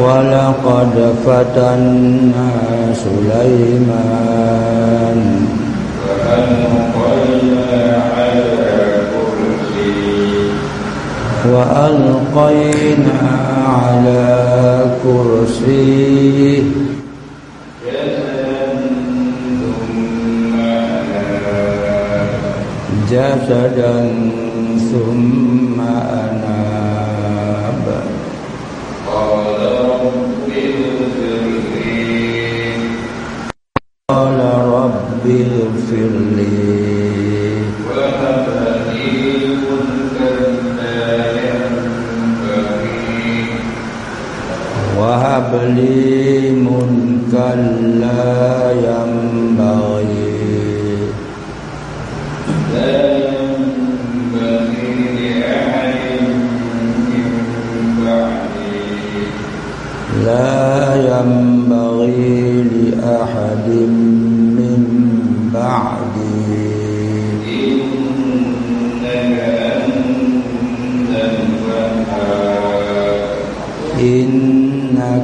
ولقد فتنا سليمان. وألقينا على كرسيه. جسدا ثم أناب قال رب اغفر لي قال رب اغفر لي وهب لي ملكا لا ينبغي وهب لي ملكا لا ينبغي لا ينبغي لأحد من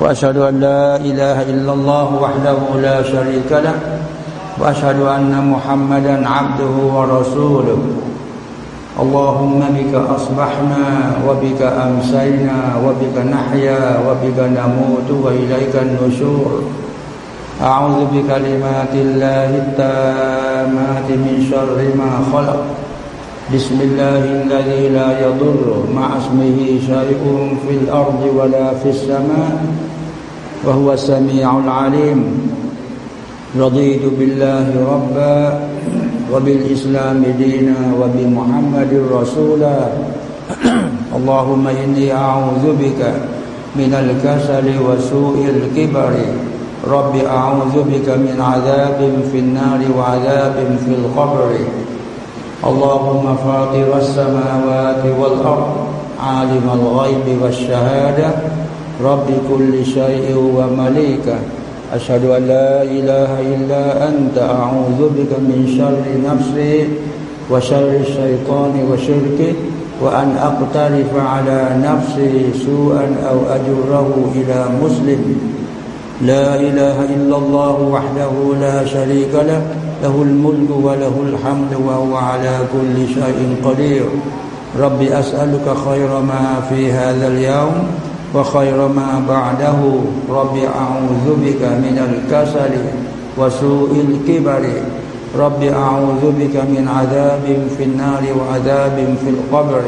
وأشهد أن لا إله إلا الله وحده لا شريك له وأشهد أن محمدا عبده ورسوله. اللهم بك أصبحنا وبك أمسينا وبك نحيا وبك نموت وإليك النشور. أعوذ بكلمات الله التامات من شر ما خلق. بسم الله الذي لا يضر مع اسمه شيء في الأرض ولا في السماء. وهو السميع العليم. رضيت بالله ربا وبالإسلام دينا وبمحمد رسولا. اللهم إني أعوذ بك من الكسل وسوء الكبر. رب أعوذ بك من عذاب في النار وعذاب في القبر. اللهم فاطر السماوات والأرض عالم الغيب والشهادة. رب كل شيء ومليكه. أشهد أن لا إله إلا أنت. أعوذ بك من شر نفسي وشر الشيطان وشركه وأن أقترف على نفسي سوءا أو أجره إلى مسلم. لا إله إلا الله وحده لا شريك له له الملك وله الحمد وهو على كل شيء قدير. رب أسألك خير ما في هذا اليوم وخير ما بعده. رب أعوذ بك من الكسل وسوء الكبر. رب أعوذ بك من عذاب في النار وعذاب في القبر.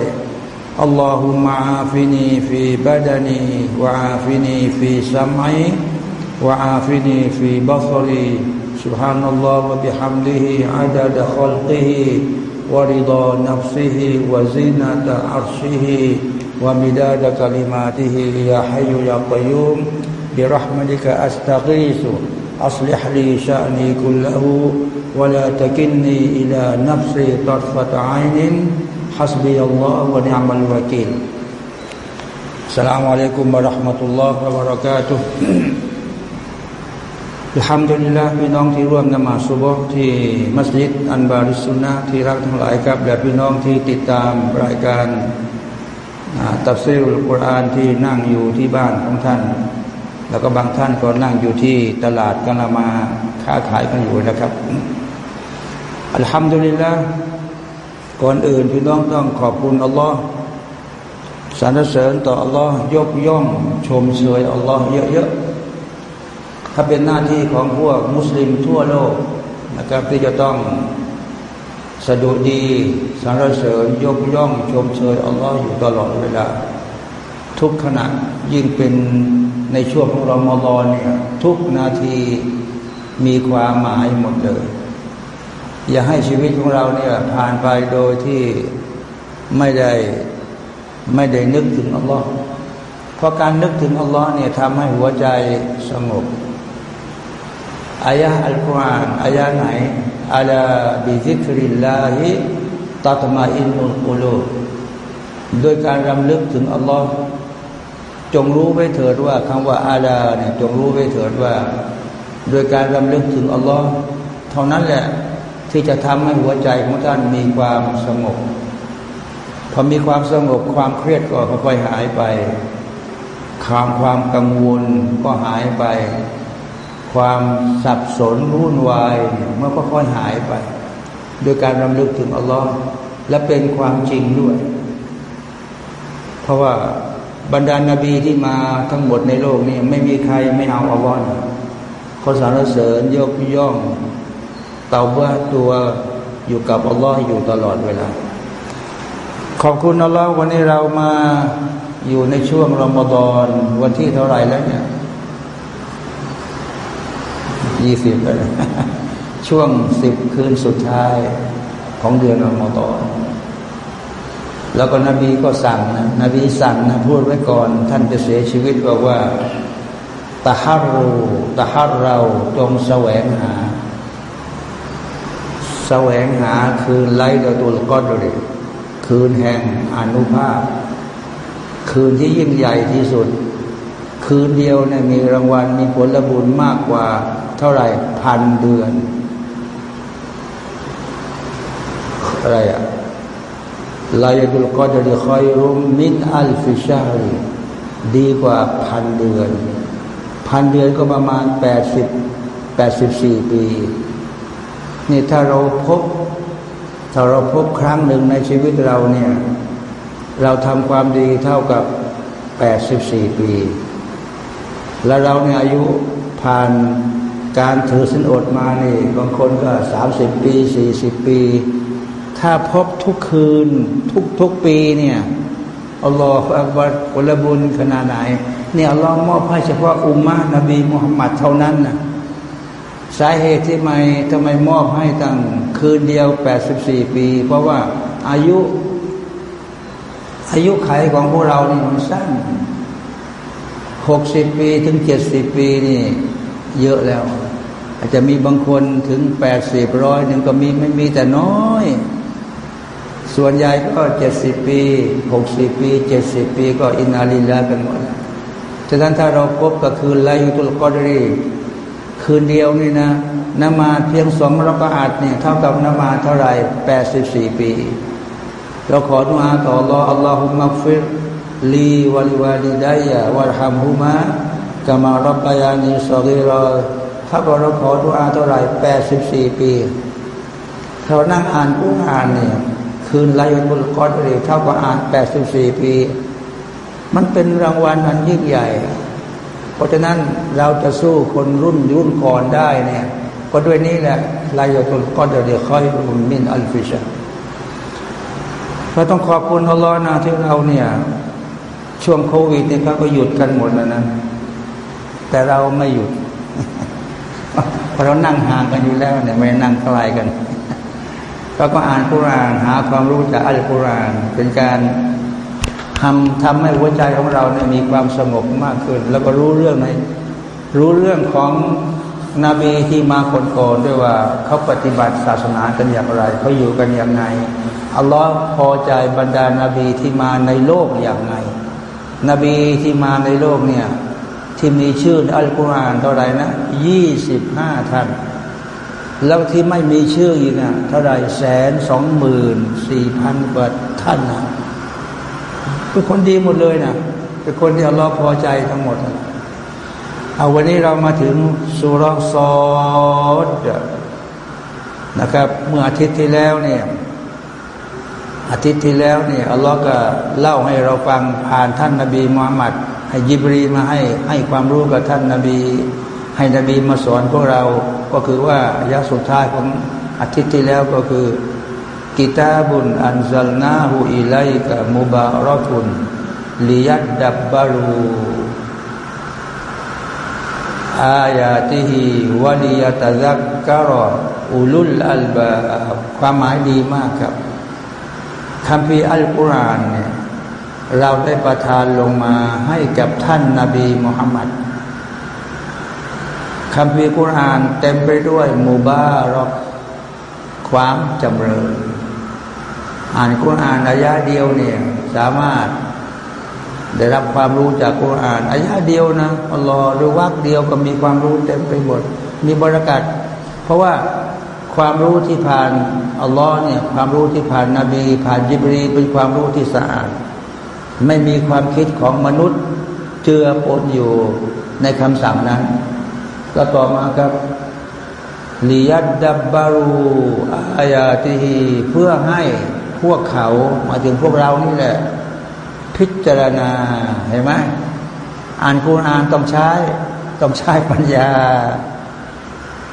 اللهم عافني في بدني وعافني في سمعي وعافني في بصري. سبحان الله وبحمده عدد خلقه ورضا نفسه وزينة عرشه. ومداد كلماته يا حي يا قيوم برحمتك أستغيث أصلح لي شأني كله ولا تكلني إلى نفسي طرفة عين حسبي الله ونعم الوكيل السلام عليكم ورحمة الله وبركاته อัลฮัมดุลิลละพี่น้องที่ร่วมนมาสุบฮ์ที่มัสยิดอันบาริสุนนะที่รักทั้งหลายครับและพี่น้องที่ติดตามรายการ ตัฟซีรุลกุรอานที่นั่งอยู่ที่บ้านของท่าน แล้วก็บางท่านก็นั่งอยู่ที่ตลาดกำลังมาค้าขายกันอยู่นะครับ อัลฮัมดุลิลละก่อนอื่นพี่น้องต้องขอบคุณอัลลอฮ์สรรเสริญต่ออัลลอฮ์ยกย่อง ชมเชยอัลลอฮ์เยอะๆถ้าเป็นหน้าที่ของพวกมุสลิมทั่วโลกนะครับที่จะต้อง สะดุดีสรรเสริญยกย่องชมเชยอัลลอฮ์อยู่ตลอดเวลา ทุกขณะยิ่งเป็นในช่วงของรอมฎอนเนี่ยทุกนาทีมีความหมายหมดเลย อย่าให้ชีวิตของเราเนี่ยผ่านไปโดยที่ไม่ได้ไม่ได้นึกถึงอัลลอฮ์เพราะการนึกถึงอัลลอฮ์เนี่ยทำให้หัวใจสงบอายะอัลกุรอานอายะไหน อัลาบิซิคริลลาฮิตัตมาอินุลกุลูโดยการรำลึกถึงอัลลอฮ์จงรู้ไว้เถิดว่าคำว่าอาลาเนี่ยจงรู้ไว้เถิดว่า โดยการรำลึกถึงอัลลอฮ์เท่านั้นแหละที่จะทำให้หัวใจของท่านมีความสงบพอมีความสงบความเครียดก็ค่อยๆหายไปความความกังวลก็หายไป ความสับสนวุ่นวายเมันก็ค่อยหายไป โดยการรำลึกถึงอัลลอฮ์และเป็นความจริงด้วย เพราะว่าบรรดานาบีที่มาทั้งหมดในโลกนี้ไม่มีใครไม่เอาอัลลอฮ์เขาสรรเสริญยกย่องเต่าว่าตัวอยู่กับอัลลอฮ์อยู่ตลอดเวลา ขอบคุณอัลลอฮ์วันนี้เรามาอยู่ในช่วงรอมฎอนวันที่เท่าไหร่แล้วเนี่ย ยี่สิบเลยช่วงสิบคืนสุดท้ายของเดือนรอมฎอนแล้วก็นบีก็สั่งนะนบีสั่งนะพูดไว้ก่อน ท่านจะเสียชีวิตบอกว่าตะฮารูตะฮารเราจงแสวงหา แสวงหาคืนไลดตุลกอดริคืนแห่งอนุภาพ คืนที่ยิ่งใหญ่ที่สุด คืนเดียวเนี่ยมีรางวัลมีผลบุญมากกว่า เท่าไหร่พันเดือน อะไรอะลายดุลกอดดีคอยรุมมินอัลฟิชารีดีกว่าพันเดือน พันเดือนก็ประมาณแปดสิบแปดสิบสี่ปี นี่ถ้าเราพบ ถ้าเราพบครั้งหนึ่งในชีวิตเราเนี่ย เราทำความดีเท่ากับแปดสิบสี่ปี และเราเนี่ยอายุผ่าน การถือสินอดมานี่บางคนก็สามสิบปีสี่สิบปี ถ้าพบทุกคืนทุกทุกปีเนี่ยอัลลอฮฺอักบัรผลบุญขนาดไหนเนี่ยอัลลอฮ์มอบให้เฉพาะอุมมะนบีมุฮัมมัดเท่านั้นนะสาเหตุที่ไม่ทำไมมอบให้ตั้งคืนเดียวแปดสิบสี่ปี เพราะว่าอายุ อายุไขของพวกเรานี่มันสั้นหกสิบปีถึงเจ็ดสิบปีนี่ เยอะแล้ว อาจจะมีบางคนถึงแปดสิบร้อยหนึ่งก็มีไม่มีแต่น้อย ส่วนใหญ่ก็เจ็ดสิบปีหกสิบปีเจ็ดสิบปีก็إنا للهกันหมดฉะนั้นถ้าเราพบก็คือليلة القدرคืนเดียวนี่นะนมาซเพียงสองรอกาอัตเนี่ยเท่ากับนมาซเท่าไรแปดสิบสี่ปี เราขอดุอาต่อ อัลลอฮ์ اللهم اغفر لي ولوالدي وارحمهما كما ربياني صغيرا ถ้าเราขอดุอาเท่าไหร่แปดสิบสี่ปีเรานั่งอ่านกุอ่านเนี่ยคืนไลยบุลกอดเลยเท่ากับอ่านแปดสิบสี่ปี มันเป็นรางวัลอันยิ่งใหญ่ เพราะฉะนั้นเราจะสู้คนรุ่นรุ่นก่อนได้เนี่ยก็ด้วยนี้แหละไลยบุลกอดเดียวค่อยมุนมินอัลฟิชาเราต้องขอบคุณอัลลอฮ์นะที่เราเนี่ย ช่วงโควิดเนี่ยเขาก็หยุดกันหมดแล้วนะ แต่เราไม่หยุด ราะเรานั่งห่างกันอยู่แล้วเนี่ยไม่นั่งใกล้กันเราก็อ่านคุรานหาความรู้จากอัลกุรานเป็นการทำทำให้หัวใจของเราเนี่ยมีความสงบมากขึ้น แล้วก็รู้เรื่องในรู้เรื่องของนบีที่มาคนก่อนด้วยว่าเขาปฏิบัติศาสนากันอย่างไรเขาอยู่กันอย่างไงอัลลอฮ์พอใจบรรดานาบีที่มาในโลกอย่างไงนบีที่มาในโลกเนี่ย ที่มีชื่ออัลกุรอานเท่าไหร่นะยี่สิบห้าท่าน แล้วที่ไม่มีชื่ออีกนะเท่าไหร่แสนสองหมื่นสี่พันกว่าท่านนะเป็นคนดีหมดเลยนะเป็นคนที่อัลลอฮ์พอใจทั้งหมดเอาวันนี้เรามาถึงสุรซอดนะครับ เมื่ออาทิตย์ที่แล้วเนี่ยอาทิตย์ที่แล้วเนี่ยอัลลอฮ์ก็เล่าให้เราฟังผ่านท่านนาบีมุฮัมมัด ให้ยิบรีมาให้ให้ความรู้กับท่านนาบี ให้นบีมาสอนพวกเรา ก็คือว่ายาสุดท้ายของอาทิตย์ที่แล้วก็คือกิตาบุญอันซัลนาหูอิไลกะมุบารอทุนลิยัดดับบารูอายาติฮีวะลียตะซักกะรออุลุลอัลบาความหมายดีมากครับคำพีอัลกุรอานเนี่ย เราได้ประทานลงมาให้กับท่านนาบีมุฮัมมัดคำพีกุรอานเต็มไปด้วยมูบารอกความจำเริญ อ่านกุรอานอายะเดียวเนี่ย สามารถได้รับความรู้จากกุรอานอายะเดียวนะอัลลอฮ์หรือวักเดียวก็มีความรู้เต็มไปหมด มีบรากัดเพราะว่าความรู้ที่ผ่านอัลลอฮ์เนี่ยความรู้ที่ผ่านนาบีผ่านยิบรีเป็นความรู้ที่สะอาด ไม่มีความคิดของมนุษย์เจือปนอยู่ในคำสั่งนั้น ก็ต่อมาครับลียัดดับบารูอายาติฮีเพื่อให้พวกเขามาถึงพวกเรานี่แหละ พิจารณาเห็นไหมอ่านคุรานต้องใช้ต้องใช้ปัญญา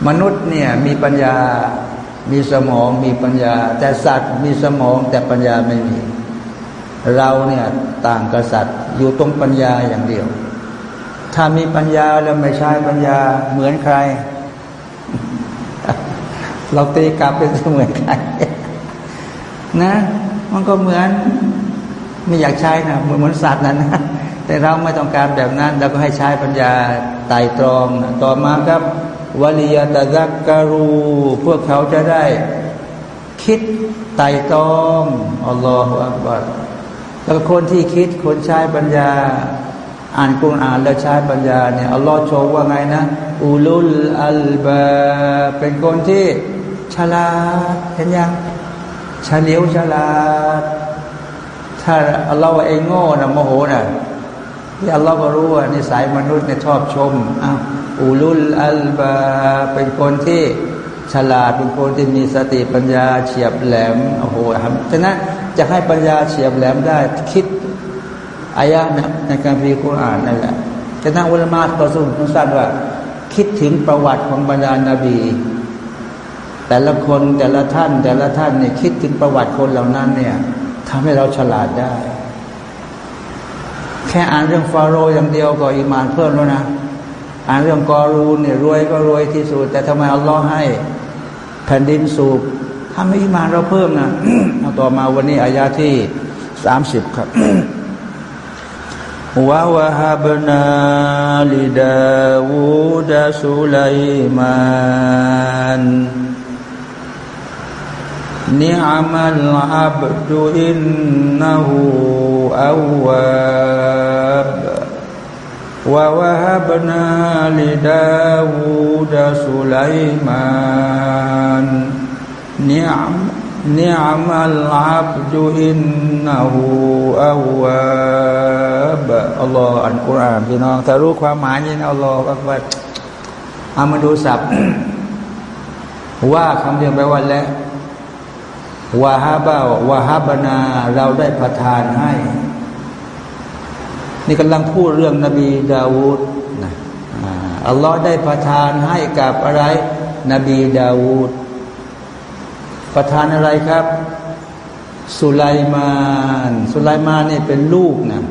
มนุษย์เนี่ยมีปัญญา มีสมองมีปัญญา แต่สัตว์มีสมองแต่ปัญญาไม่มี เราเนี่ยต่างกับสัตว์อยู่ตรงปัญญาอย่างเดียว ถ้ามีปัญญาแล้วไม่ใช้ปัญญาเหมือนใคร เราตีกลับเป็นเหมือนใครนะ มันก็เหมือนไม่อยากใช้นะเหมือนเหมือนสัตว์นั่นนะแต่เราไม่ต้องการแบบนั้นเราก็ให้ใช้ปัญญาไต่ตรองนะต่อมาครับวลียตะซักกรูพวกเขาจะได้ คิดไต่ตรองอัลลอฮฺอักบัร แล้วคนที่คิดคนใช้ปัญญา อ่านกุรอานแล้วใช้ปัญญาเนี่ยอัลลอฮ์โชว์ว่าไงนะอูลุลอัลบาเป็นคนที่ฉลาดเห็นยังฉลียวฉลาด ถ้าอัลลอฮ์เองโง่นะโมโหนะที่อัลลอฮ์ก็รู้ว่านิสัยมนุษย์เนี่ยชอบชมอ้าวอูลุลอัลบาเป็นคนที่ฉลาดเป็นคนที่มีสติปัญญาเฉียบแหลมโอ้โหครับฉะนั้น จะให้ปัญญาเฉียบแหลมได้ คิดอายะนะในการพิคุรานนั่นแหละฉะนั้นอุลามะต่อสู้ทุกสั้นว่า คิดถึงประวัติของบรรดานาบี แต่ละคนแต่ละท่าน แต่ละท่านเนี่ยคิดถึงประวัติคนเหล่านั้นเนี่ยทำให้เราฉลาดได้ แค่อ่านเรื่องฟาโรห์อย่างเดียวก็อิมานเพิ่มแล้วนะอ่านเรื่องกอรูนเนี่ยรวยก็รวยที่สุด แต่ทำไมอัลลอฮ์ให้ แผ่นดินสูบ ทำให้อิมาเราเพิ่มนะเอาต่อมาวันนี้อายาที่สามสิบครับวะวะฮับนาลิดาวูดาสุไลมานนิอามัลอับดุอินนะฮูอาวบวะวะฮับนาลิดาวูดาสุไลมาน نعم نعم العبد إنه أواب الله อันกุรอานพี่น้องถ้ารู้ความหมายนี่นะอัลลอฮฺอักบัดเอามาดูสับว่าคำเดียวแปลว่าแล้ววาฮาบาวาฮาบนาเราได้ประทานให้ นี่กำลังพูดเรื่องนบีดาวูดนะอัลลอฮ์ได้ประทานให้กับอะไร นบีดาวูด ประทานอะไรครับ สุไลมาน สุไลมานนี่เป็นลูกนะ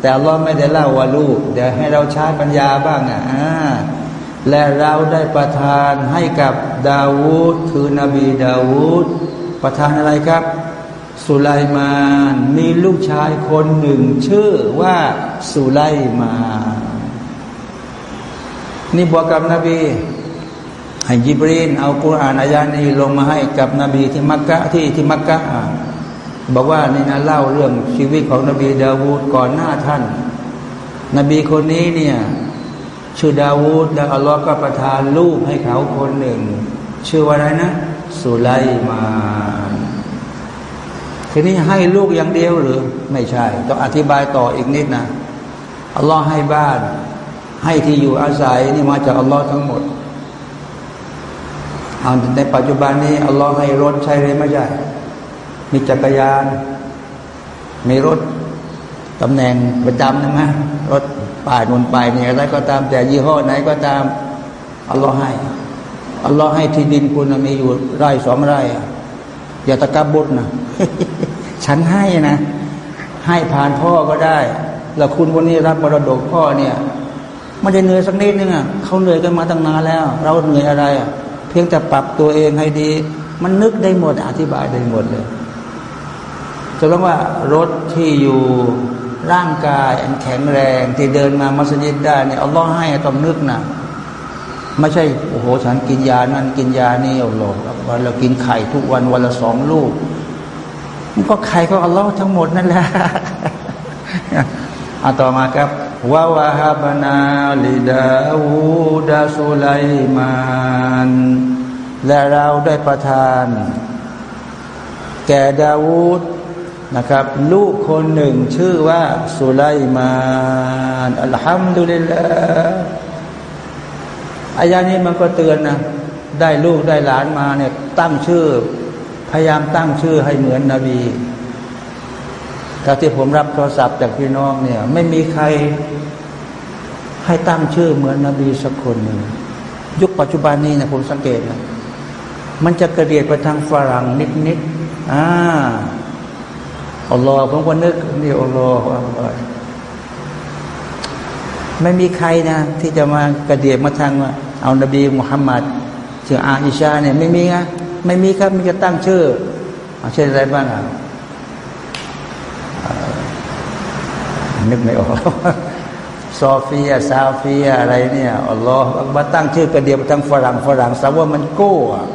แต่อัลลอฮ์ไม่ได้เล่าว่าลูก เดี๋ยวให้เราใช้ปัญญาบ้างอะและเราได้ประทานให้กับดาวูดคือนบีดาวูดประธานอะไรครับ สุไลมานมีลูกชายคนหนึ่ง ชื่อว่าสุไลมานนี่บอกกับนบี ให้ยิบรีนเอากุรอานอายานี้ลงมาให้กับนบีที่มักกะที่ที่มักกะบอกว่านี่นะเล่าเรื่องชีวิตของนบีดาวูดก่อนหน้าท่าน นบีคนนี้เนี่ยชื่อดาวูดแล้วอัลลอฮ์ก็ประทานลูกให้เขาคนหนึ่ง ชื่อว่าอะไรนะสุไลมานทีนี้ให้ลูกอย่างเดียวหรือ ไม่ใช่ ต้องอธิบายต่ออีกนิดนะอัลลอฮ์ให้บ้าน ให้ที่อยู่อาศัยนี่มาจากอัลลอฮ์ทั้งหมด เอาในปัจจุบันนี้อัลลอฮ์ให้รถใช้เลยไม่ใช่ มีจักรยาน มีรถตำแหน่งประจำนะมะรถป่ายนนไปเนี่ยอะไรก็ตาม แต่ยี่ห้อไหนก็ตามอัลลอฮ์ให้อัลลอฮ์ให้ที่ดินคุณมีอยู่ไร่สองไร่อย่าตะกับบุญนะฉันให้นะ ให้ผ่านพ่อก็ได้ แล้วคุณวันนี้รับมรดกพ่อเนี่ยไม่ได้เหนื่อยสักนิดนึงอะเขาเหนื่อยกันมาตั้งนานแล้ว เราเหนื่อยอะไรอะ พียงแต่ปรับตัวเองให้ดี มันนึกได้หมดอธิบายได้หมดเลยจะเรียกว่ารถที่อยู่ร่างกายอันแข็งแรงที่เดินมามัสยิดได้เนี่ยอัลลอฮ์ให้ต้องนึกนะไม่ใช่โอ้โหฉันกินยานั้นกินยานี่อัลลอฮ์วันเรากินไข่ทุกวันวันละสองลูกมันก็ไข่ก็อัลลอฮ์ทั้งหมดนั่นแหละอาต่อมาครับ วะวะฮาบนาลิดาวูดาสุไลมานและเราได้ประทาน แก่ดาวูดนะครับ ลูกคนหนึ่งชื่อว่าสุไลมานอัลฮัมดุลิลลาอายานี้มันก็เตือนนะได้ลูกได้หลานมาเนี่ยตั้งชื่อ พยายามตั้งชื่อให้เหมือนนบี ถ้าที่ผมรับโทรศัพท์จากพี่น้องเนี่ย ไม่มีใครให้ตั้งชื่อเหมือนนบีสักคนหนึ่งยุคปัจจุบันนี้นะผมสังเกตนะมันจะกระเดียดไปทางฝรั่งนิดๆอ่าอัลลอฮ์ผมก็นึกนี่อัลลอฮ์ไม่มีใครนะ ที่จะมากระเดียดมาทางเอานบีมุฮัมมัดชื่ออาอิชาเนี่ยไม่มีนะไม่มีครับมันจะตั้งชื่อเช่นอะไรบ้างอะ นึกไม่ออกซอฟียซาฟียอะไรเนี่ยอัลลอฮ์มาตั้งชื่อกระเดียบทางฝรั่งฝรั่งสาวว่ามันโก้อะ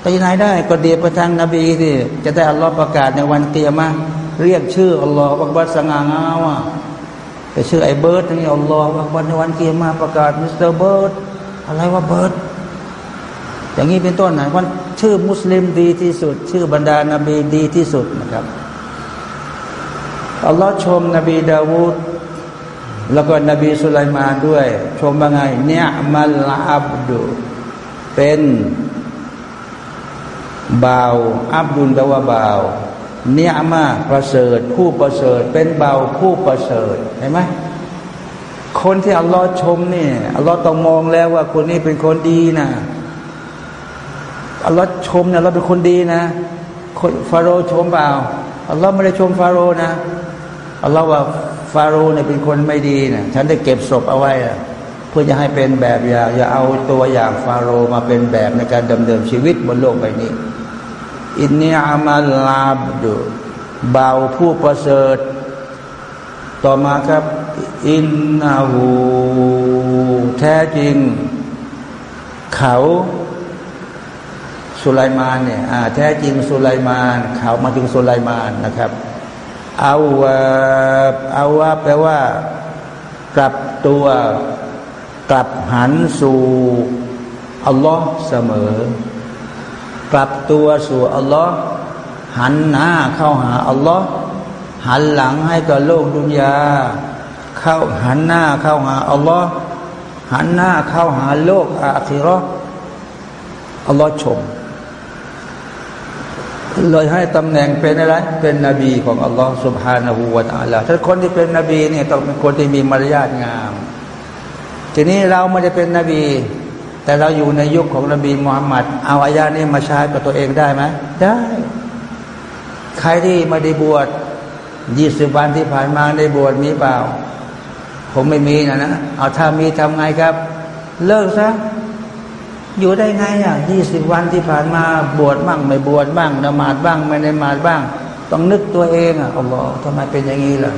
แต่ยังไงได้กระเดียบทางนบีที่จะได้อัลลอฮ์ประกาศในวันเกียรมาเรียกชื่ออัลลอฮ์บักบัดสง่างามอะแต่ชื่อไอ้เบิร์ดนี่อัลลอฮ์บักบัดในวันเกียรมาประกาศมิสเตอร์เบิร์ดอะไรว่าเบิร์ดอย่างนี้เป็นต้นไหนวันชื่อมุสลิมดีที่สุด ชื่อบรรดานาบีดีที่สุดนะครับ อัลลอฮ์ชมนบีดาวูดแล้วก็นบีสุไลมานด้วย ชมว่าไง เนี่ยมัลอับดุเป็นบ่าวอับดุลแปลว่าบ่าวเนี่ยมาประเสริฐผู้ประเสริฐ เป็นเบาผู้ประเสริฐเห็นไหมคนที่อัลลอฮ์ชมเนี่ยอัลลอฮ์ต้องมองแล้วว่าคนนี้เป็นคนดีนะอัลลอฮ์ชมเนี่ยเราเป็นคนดีนะคนฟาโรห์ชมเปล่าอัลลอฮ์ไม่ได้ชมฟาโรห์นะ อัลลอฮ์ว่าฟาโรห์เนี่ยเป็นคนไม่ดีนะฉันได้เก็บศพเอาไว้เพื่อจะให้เป็นแบบอย่างอย่าเอาตัวอย่างฟาโรห์มาเป็นแบบในการดำเนินชีวิตบนโลกใบนี้ อินเนียมาลาบดูเบาผู้ประเสริฐ ต่อมาครับ อินนาหูแท้จริง เขาสุไลมานเนี่ยแท้จริงสุไลมาน เขามาถึงสุไลมานนะครับ อาเอาว่าแปลว่า กลับตัวกลับหันสู่อัลลอฮ์เสมอ กลับตัวสู่อัลลอฮ์หันหน้าเข้าหาอัลลอฮ์หันหลังให้กับโลกดุนยาเข้าหันหน้าเข้าหาอัลลอฮ์หันหน้าเข้าหาโลกอาคิรออัลลอฮ์ชม เลยให้ตำแหน่งเป็นอะไร เป็นนบีของอัลลอฮ์สุบฮานาหูวาตาลาถ้าคนที่เป็นนบีเนี่ยต้องเป็นคนที่มีมารยาทงาม ทีนี้เราไม่ได้เป็นนบี แต่เราอยู่ในยุคของนบีมุฮัมมัดเอาอายานี้มาใช้กับตัวเองได้ไหมได้ ใครที่มาได้บวชยี่สิบวันที่ผ่านมาได้บวชมีเปล่า ผมไม่มีนะนะเอาถ้ามีทำไงครับ เลิกซะ อยู่ได้ไงอะยี่สิบวันที่ผ่านมาบวชบ้างไม่บวชบ้างนมาดบ้างไม่ได้มาดบ้าง ต้องนึกตัวเองอะอัลลอฮ์ทำไมเป็นอย่างนี้ล่ะ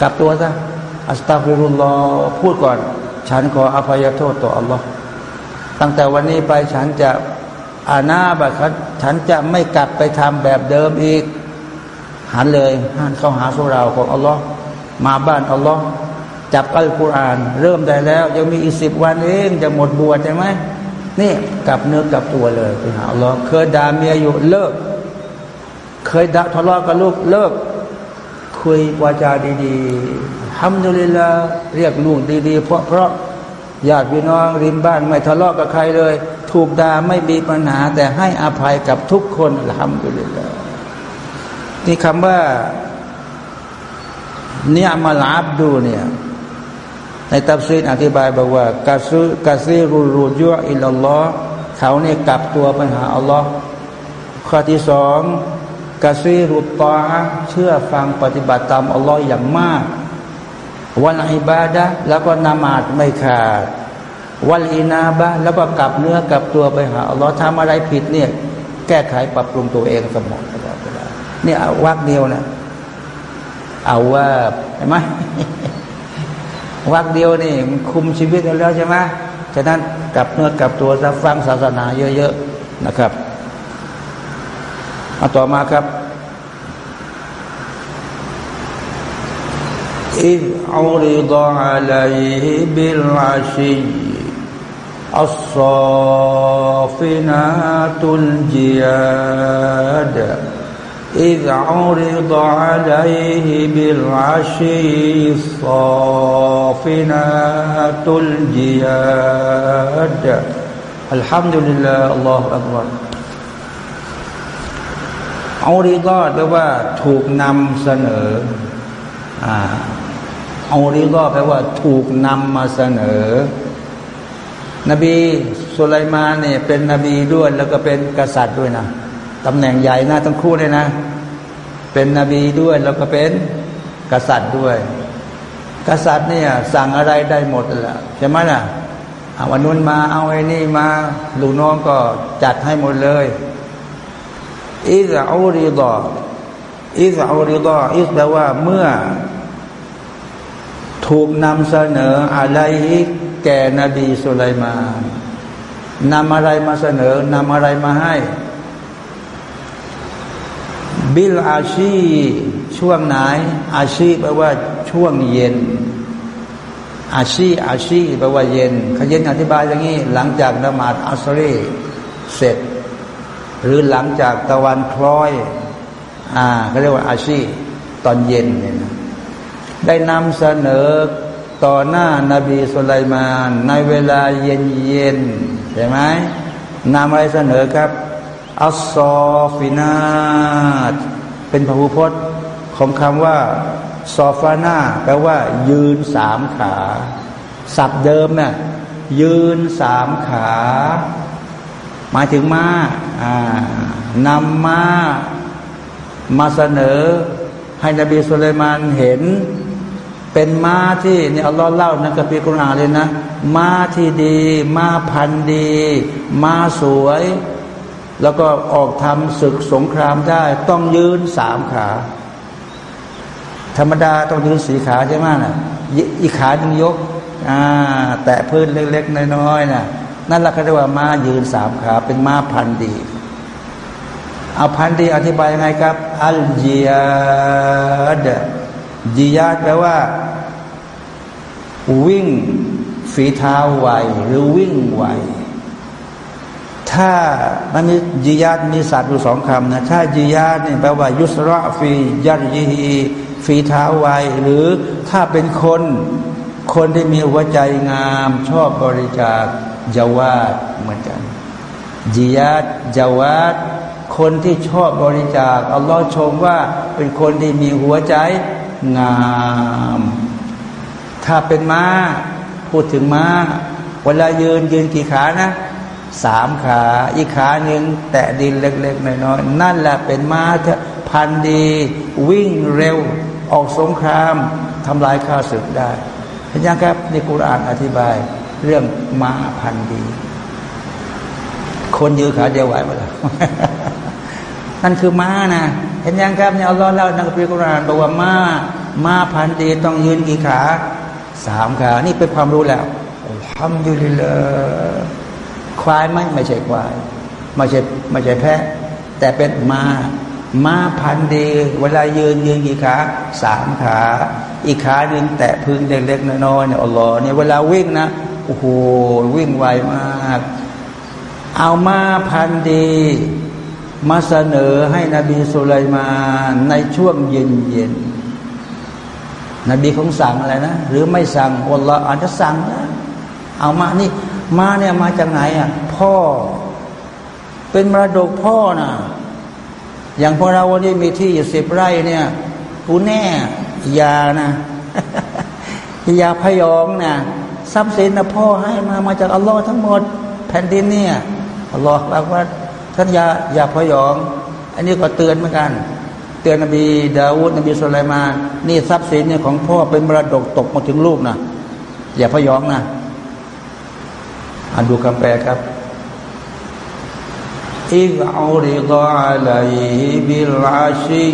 กลับตัวซะอัสตัฟิรุลลอฮ์พูดก่อน ฉันขออภัยโทษต่ออัลลอฮ์ตั้งแต่วันนี้ไปฉันจะอาณาบัตฉันจะไม่กลับไปทำแบบเดิมอีกหันเลยหันเข้าหาสุราของอัลลอฮ์มาบ้านอัลลอฮ์ จับอัลกุรอาน เริ่มได้แล้ว ยังมีอีกสิบวันเองจะหมดบวชใช่ไหมนี่กลับเนื้อกลับตัวเลยไปหาอัลลอฮ์เคยด่าเมียอยู่เลิก เคยด่าทะเลาะกับลูกเลิก คุยวาจาดีๆทำดุลิลาเรียกลูกดีๆ เพราะเพราะญาติพี่น้องริมบ้านไม่ทะเลาะกับใครเลย ถูกด่าไม่มีปัญหา แต่ให้อภัยกับทุกคนทำดุลิลานี่คำว่าเนี่ยมาลาบดูเนี่ย ในตัฟซีรอธิบายบอกว่าكثير الرجوع إلى اللهเขาเนี่ยกลับตัวไปหาอัลลอฮ์ข้อที่สองكثير الطاعةเชื่อฟังปฏิบัติตามอัลลอฮ์อย่างมาก والعبادةแล้วก็นมาซไม่ขาด والإنابةแล้วก็กลับเนื้อกลับตัวไปหาอัลลอฮ์ทำอะไรผิดเนี่ยแก้ไขปรับปรุงตัวเองสมองตลอดเวลาเนี่ยวรรคเดียวนะเอาว่าเห็นไหม วักเดียวนี่มันคุมชีวิตเราแล้วใช่ไหมฉะนั้นกลับเนื้อกลับตัวรัฟังศาสนาเยอะๆนะครับเอาต่อมาครับอิอูริดะอัลัยฮิบิลอาชีอัลซาฟินาตุลจิยาด إذ عرض عليه بالعشي الصافنات الجياد الحمد لله الله أكبر เอารีกอดแปลว่าถูกนำเสนออ่าเอารีก็แปลว่าถูกนำมาเสนอ นบีสุไลมานเนี่ยเป็นนบีด้วยแล้วก็เป็นกษัตริย์ด้วยนะ ตำแหน่งใหญ่นะทั้งคู่เลยนะ เป็นนบีด้วยแล้วก็เป็นกษัตริย์ด้วย กษัตริย์เนี่ยสั่งอะไรได้หมดแหละใช่ไหมล่ะเอาวันนู้นมาเอาไอ้นี่มาลูกน้องก็จัดให้หมดเลยอิสอูริดออิสอูริดออิสแปลว่าเมื่อ ถูกนำเสนออะไรแก่นบีสุไลมานนำอะไรมาเสนอนำอะไรมาให้ บิลอาชีช่วงไหน อาชีแปลว่าช่วงเย็น อาชีอาชีแปลว่าเย็นขยันอธิบายอย่างนี้ หลังจากนมาดอัสรีเสร็จ หรือหลังจากตะวันคล้อย อ่าเขาเรียกว่าอาชีตอนเย็นเนี่ยนะได้นำเสนอต่อหน้านาบีสุไลมาน ในเวลาเย็นเย็นใช่ไหมนำอะไรเสนอครับ อัลซอฟินาตเป็นพหูพจน์ของคำว่าซอฟานาแปลว่า ยืนสามขา ศัพท์เดิมเนี่ยยืนสามขา หมายถึงมาอ่านำมามาเสนอ ให้นบีสุลัยมานเห็น เป็นม้าที่เนี่ยอัลลอฮ์เล่าในกัมภีร์กุรอานเลยนะ ม้าที่ดี ม้าพันดี ม้าสวย แล้วก็ออกทำศึกสงครามได้ ต้องยืนสามขา ธรรมดาต้องยืนสีขาใช่ไหมนะ่ะ อีขาหนึ่งยกแตะพื้นเล็กๆน้อยๆนะ่ะนั่นแหละเขาเรียกว่าม้ายืนสามขาเป็นม้าพันดีเอาพันดีอธิบายยังไงครับ อัลจียาดจียาดแปลว่า วิ่งฝีเท้าไวหรือวิ่งไว ถ้ามันมีจียาดมีสัตว์อยู่สองคำนะถ้าจียาดเนี่ยแปลว่า ยุสระฟียัดยีฝีเท้าไวหรือถ้าเป็นคน คนที่มีหัวใจงาม ชอบบริจาคจาวาดเหมือนกันจียาดจาวาดคนที่ชอบบริจาคอัลลอฮ์ชมว่าเป็นคนที่มีหัวใจงาม ถ้าเป็นม้า พูดถึงม้า เวลายืนยืนกี่ขานะ สามขา อีกขาหนึ่งแตะดินเล็ก ๆน้อยๆนั่นแหละเป็นม้าพันดี วิ่งเร็ว ออกสงครามทำลายข้าศึกได้เห็นยังครับในกุรานอธิบาย เรื่องม้าพันดี คนยืนขาเดียวไหวหมดแล้วนั่นคือม้านะเห็นยังครับเนี่ยอัลลอฮ์เล่าในคัมภีร์กุรานบอกว่าม้าม้าพันดีต้องยืนกี่ขาสามขา นี่เป็นความรู้แล้วทำอยู่เลย ควายไม่ไม่ใช่ควายไม่ใช่ไม่ใช่แพะ แต่เป็นมา้าม้าพันดี เวลายืนยืนกี่ขาสามขา อีกขาหนึ่งแตะพื้นเล็กๆน้อยๆเนี่ยอัลลอฮ์เนี่ยเวลาวิ่งนะโอ้โหวิ่งไวมาก เอาม้าพันดี มาเสนอให้นบีสุไลมานในช่วงเย็นเย็นนบีคงสั่งอะไรนะ หรือไม่สั่งอัลลอฮ์อาจจะสั่งนะเอามานี่ มาเนี่ยมาจากไหนอะพ่อ เป็นมรดกพ่อนะอย่างพอเราวันนี้มีที่อยู่สิบไร่เนี่ยกูแน่ยานะยาพยองนะทรัพย์สินนะพ่อให้มามาจากอัลลอฮ์ทั้งหมดแผ่นดินเนี่ยอัลลอฮ์บอกว่าท่านยายาพยอง อันนี้ก็เตือนเหมือนกันเตือนนบีดาวูดนบีสุลัยมานนี่ทรัพย์สินเนี่ยของพ่อเป็นมรดกตกมาถึงลูกนะอย่าพยองนะ อดูคำแปลครับอิกอูริกอาลัยบิลอาชี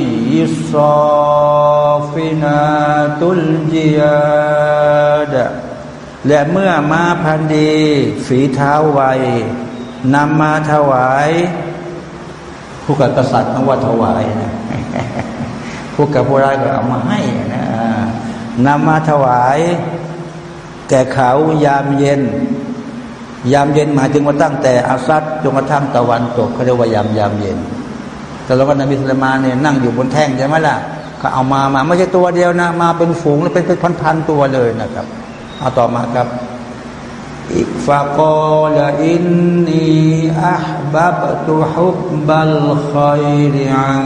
ซอฟินาตุลจียดและเมื่อมาพันดี ฝีเท้าไวนำมาถวายผู้กกษัตริย์นว่าถวายนะผู้กับผู้ร้ายก็เอามาให้นะนำมาถวาย แก่เขายามเย็น ยามเย็นหมายถึงว่าตั้งแต่อาซัดจนกระทั่งตะวันตกเขาเรียกว่ายามยามเย็น แต่ละวันนบีสุลมาเนี่ยนั่งอยู่บนแท่งใช่ไหมล่ะเขาเอามามาไม่ใช่ตัวเดียวนะ มาเป็นฝูงแล้วเป็นเป็นพันๆตัวเลยนะครับเอาต่อมาครับ فقال إني أحببت حب الخير عن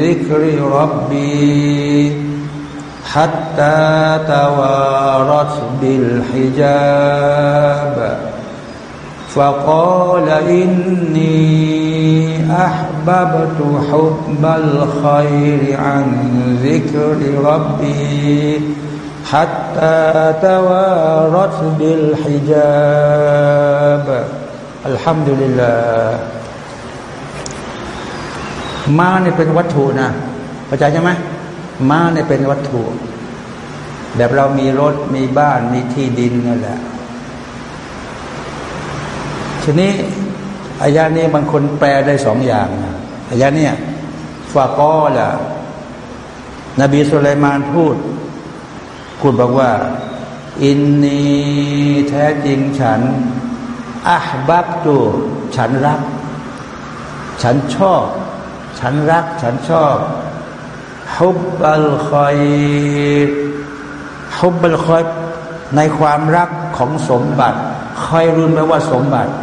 ذكر ربي حتى توارت بالحجاب فقال إني أحببت حب الخير عن ذكر ربي حتى توارت بالحجاب الحمد لله ม้าเนี่ยเป็นวัตถุนะเข้าใจใช่ไหมม้าเนี่ยเป็นวัตถุ แบบเรามีรถมีบ้านมีที่ดินนั่นแหละ ทีนี้อายานี้บางคนแปลได้สองอย่างอายาเนี่ยฟาก้อละนบีสุลัยมานพูด พูดบอกว่า อินนีแท้จริงฉันอัฮบับตูฉันรัก ฉันชอบ ฉันรัก ฉันชอบฮุบบัลคอยฮุบบัลคอยในความรักของสมบัติคอยรุนแปลว่าสมบัติ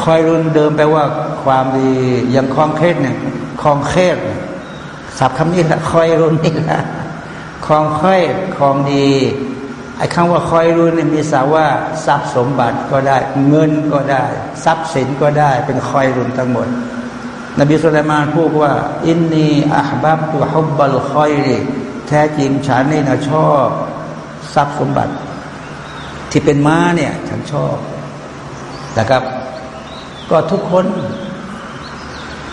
คอยรุนเดิมแปลว่าความดีอย่างคลองเคสเนี่ยคลองเคสสับคำนี้แหละคอยรุนนี่แหละคลองค่อยคลองดีไอ้คำว่าคอยรู้นี่ยมีสาว่าทรัพย์สมบัติก็ได้ เงินก็ได้ ทรัพย์สินก็ได้ เป็นคอยรุนทั้งหมด นบีสุลัยมานพูดว่า อินนีอับบับตุฮุบบัลคอยรีแท้จริงฉันนี่นะชอบ ทรัพย์สมบัติ ที่เป็นม้าเนี่ย ฉันชอบ นะครับ ก็ทุกคน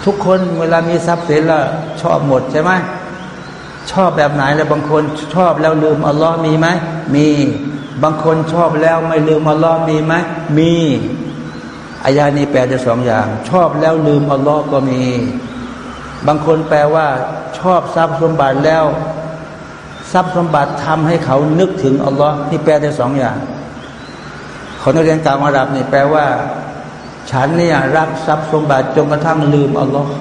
ทุกคนเวลามีทรัพย์สินแล้วชอบหมดใช่ไหมชอบแบบไหนแล้วบางคนชอบแล้วลืมอัลลอฮ์มีไหมมีบางคนชอบแล้วไม่ลืมอัลลอฮ์มีไหมมีอายานี้แปลได้สองอย่าง ชอบแล้วลืมอัลลอฮ์ก็มี บางคนแปลว่า ชอบทรัพย์สมบัติแล้ว ทรัพย์สมบัติทำให้เขานึกถึงอัลลอฮ์นี่แปลได้สองอย่าง คนเรียนกลางอาหรับนี่แปลว่า ฉันเนี่ยรักทรัพย์สมบัติจนกระทั่งลืมอัลลอฮ์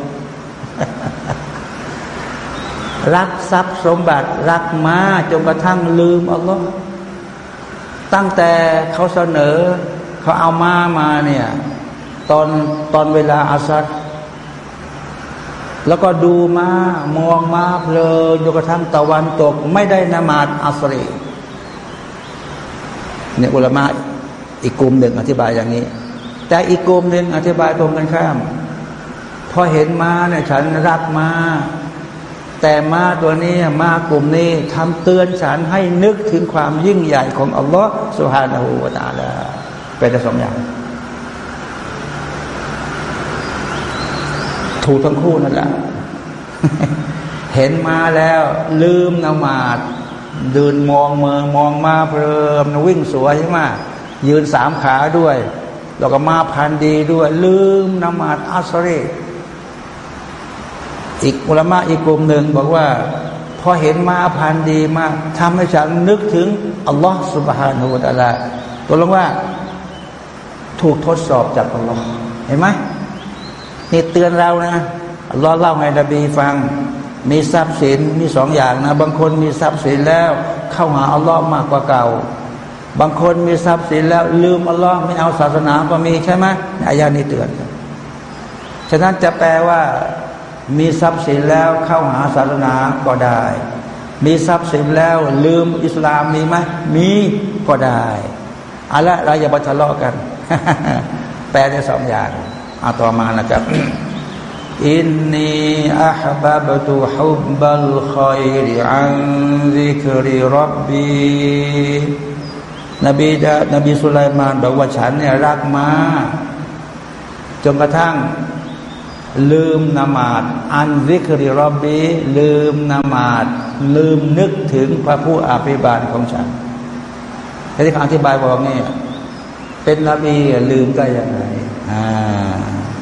รักทรัพย์สมบัติ รักมาจนกระทั่งลืมอัลลอฮ์ตั้งแต่เขาเสนอ เขาเอามามาเนี่ย ตอนตอนเวลาอาซัดแล้วก็ดูมามองมาเพลินจนกระทั่งตะวันตก ไม่ได้นมาดอัสรีเนี่ยอุลามะ อีกกลุ่มหนึ่งอธิบายอย่างนี้ แต่อีกกลุ่มหนึ่งอธิบายตรงกันข้าม พอเห็นมาเนี่ยฉันรักมา แต่มาตัวนี้มากลุ่มนี้ทำเตือนฉันให้นึกถึงความยิ่งใหญ่ของอัลลอฮ์สุฮานาหูวาตาลาเป็นสองอย่าง ถูกทั้งคู่นั่นแหละเห็นมาแล้วลืมนมาดเดินมองเมืองมองมาเพลิมวิ่งสวยใช่ไหม ยืนสามขาด้วย แล้วก็มาพันดีด้วย ลืมนมาดอัสรีอีกอุลมะอีกกลุ่มหนึ่งบอกว่า พอเห็นมาพันดีมากทำให้ฉันนึกถึงอัลลอฮ์สุบฮานูตะลาตัวลงว่า ถูกทดสอบจากอัลลอฮ์เห็นไหมนี่เตือนเรานะอัลลอฮ์เล่าให้นบีฟัง มีทรัพย์สินมีสองอย่างนะ บางคนมีทรัพย์สินแล้ว เข้าหาอัลลอฮ์มากกว่าเก่า บางคนมีทรัพย์สินแล้วลืมอัลลอฮ์ไม่เอาศาสนาก็มีใช่ไหมอายานี้เตือนฉะนั้นจะแปลว่ามีทรัพย์สินแล้วเข้าหาศาสนาก็ได้ มีทรัพย์สินแล้วลืมอิสลามมีไหมมีก็ได้เอาละเราอย่าไปทะเลาะกัน แปลได้สองอย่างเอาต่อมานะครับอินนีอัฮบะบตุฮุบบัลคอยริอันซิกริรับบี นบีดานบีสุลัยมานบอกว่าฉันเนี่ยรักมาจนกระทั่งลืมนมาดอันวิคริรอบบีลืมนมาดลืมนึกถึงพระผู้อาภิบาลของฉันที่เขาอธิบายบอกเนี่ยเป็นนบีลืมได้ยังไง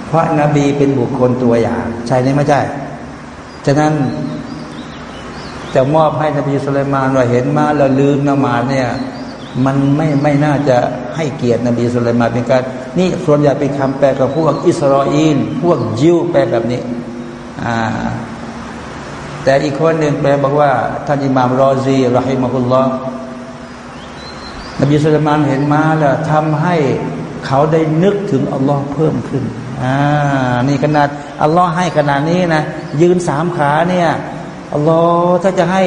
เพราะนบีเป็นบุคคลตัวอย่าง ใช่ไหมไม่ใช่ฉะนั้นจะมอบให้นบีสุลัยมานว่าเห็นมาแล้วลืมนมาดเนี่ย มันไม่ไม่น่าจะให้เกียรตินบีสุลัยมาเป็นการนี่ส่วนใหญ่เป็นคำแปลกับพวกอิสราเอลพวกยิวแปลแบบนี้อ่าแต่อีกคนหนึ่งแปลบอกว่าท่านอิหม่ามรอซีรอฮิมะฮุลลอฮ์นบีสุลัยมานเห็นมาแล้วทำให้เขาได้นึกถึงอัลลอฮ์เพิ่มขึ้นอ่านี่ขนาดอัลลอฮ์ให้ขนาดนี้นะยืนสามขาเนี่ยอัลลอฮ์ถ้าจะให้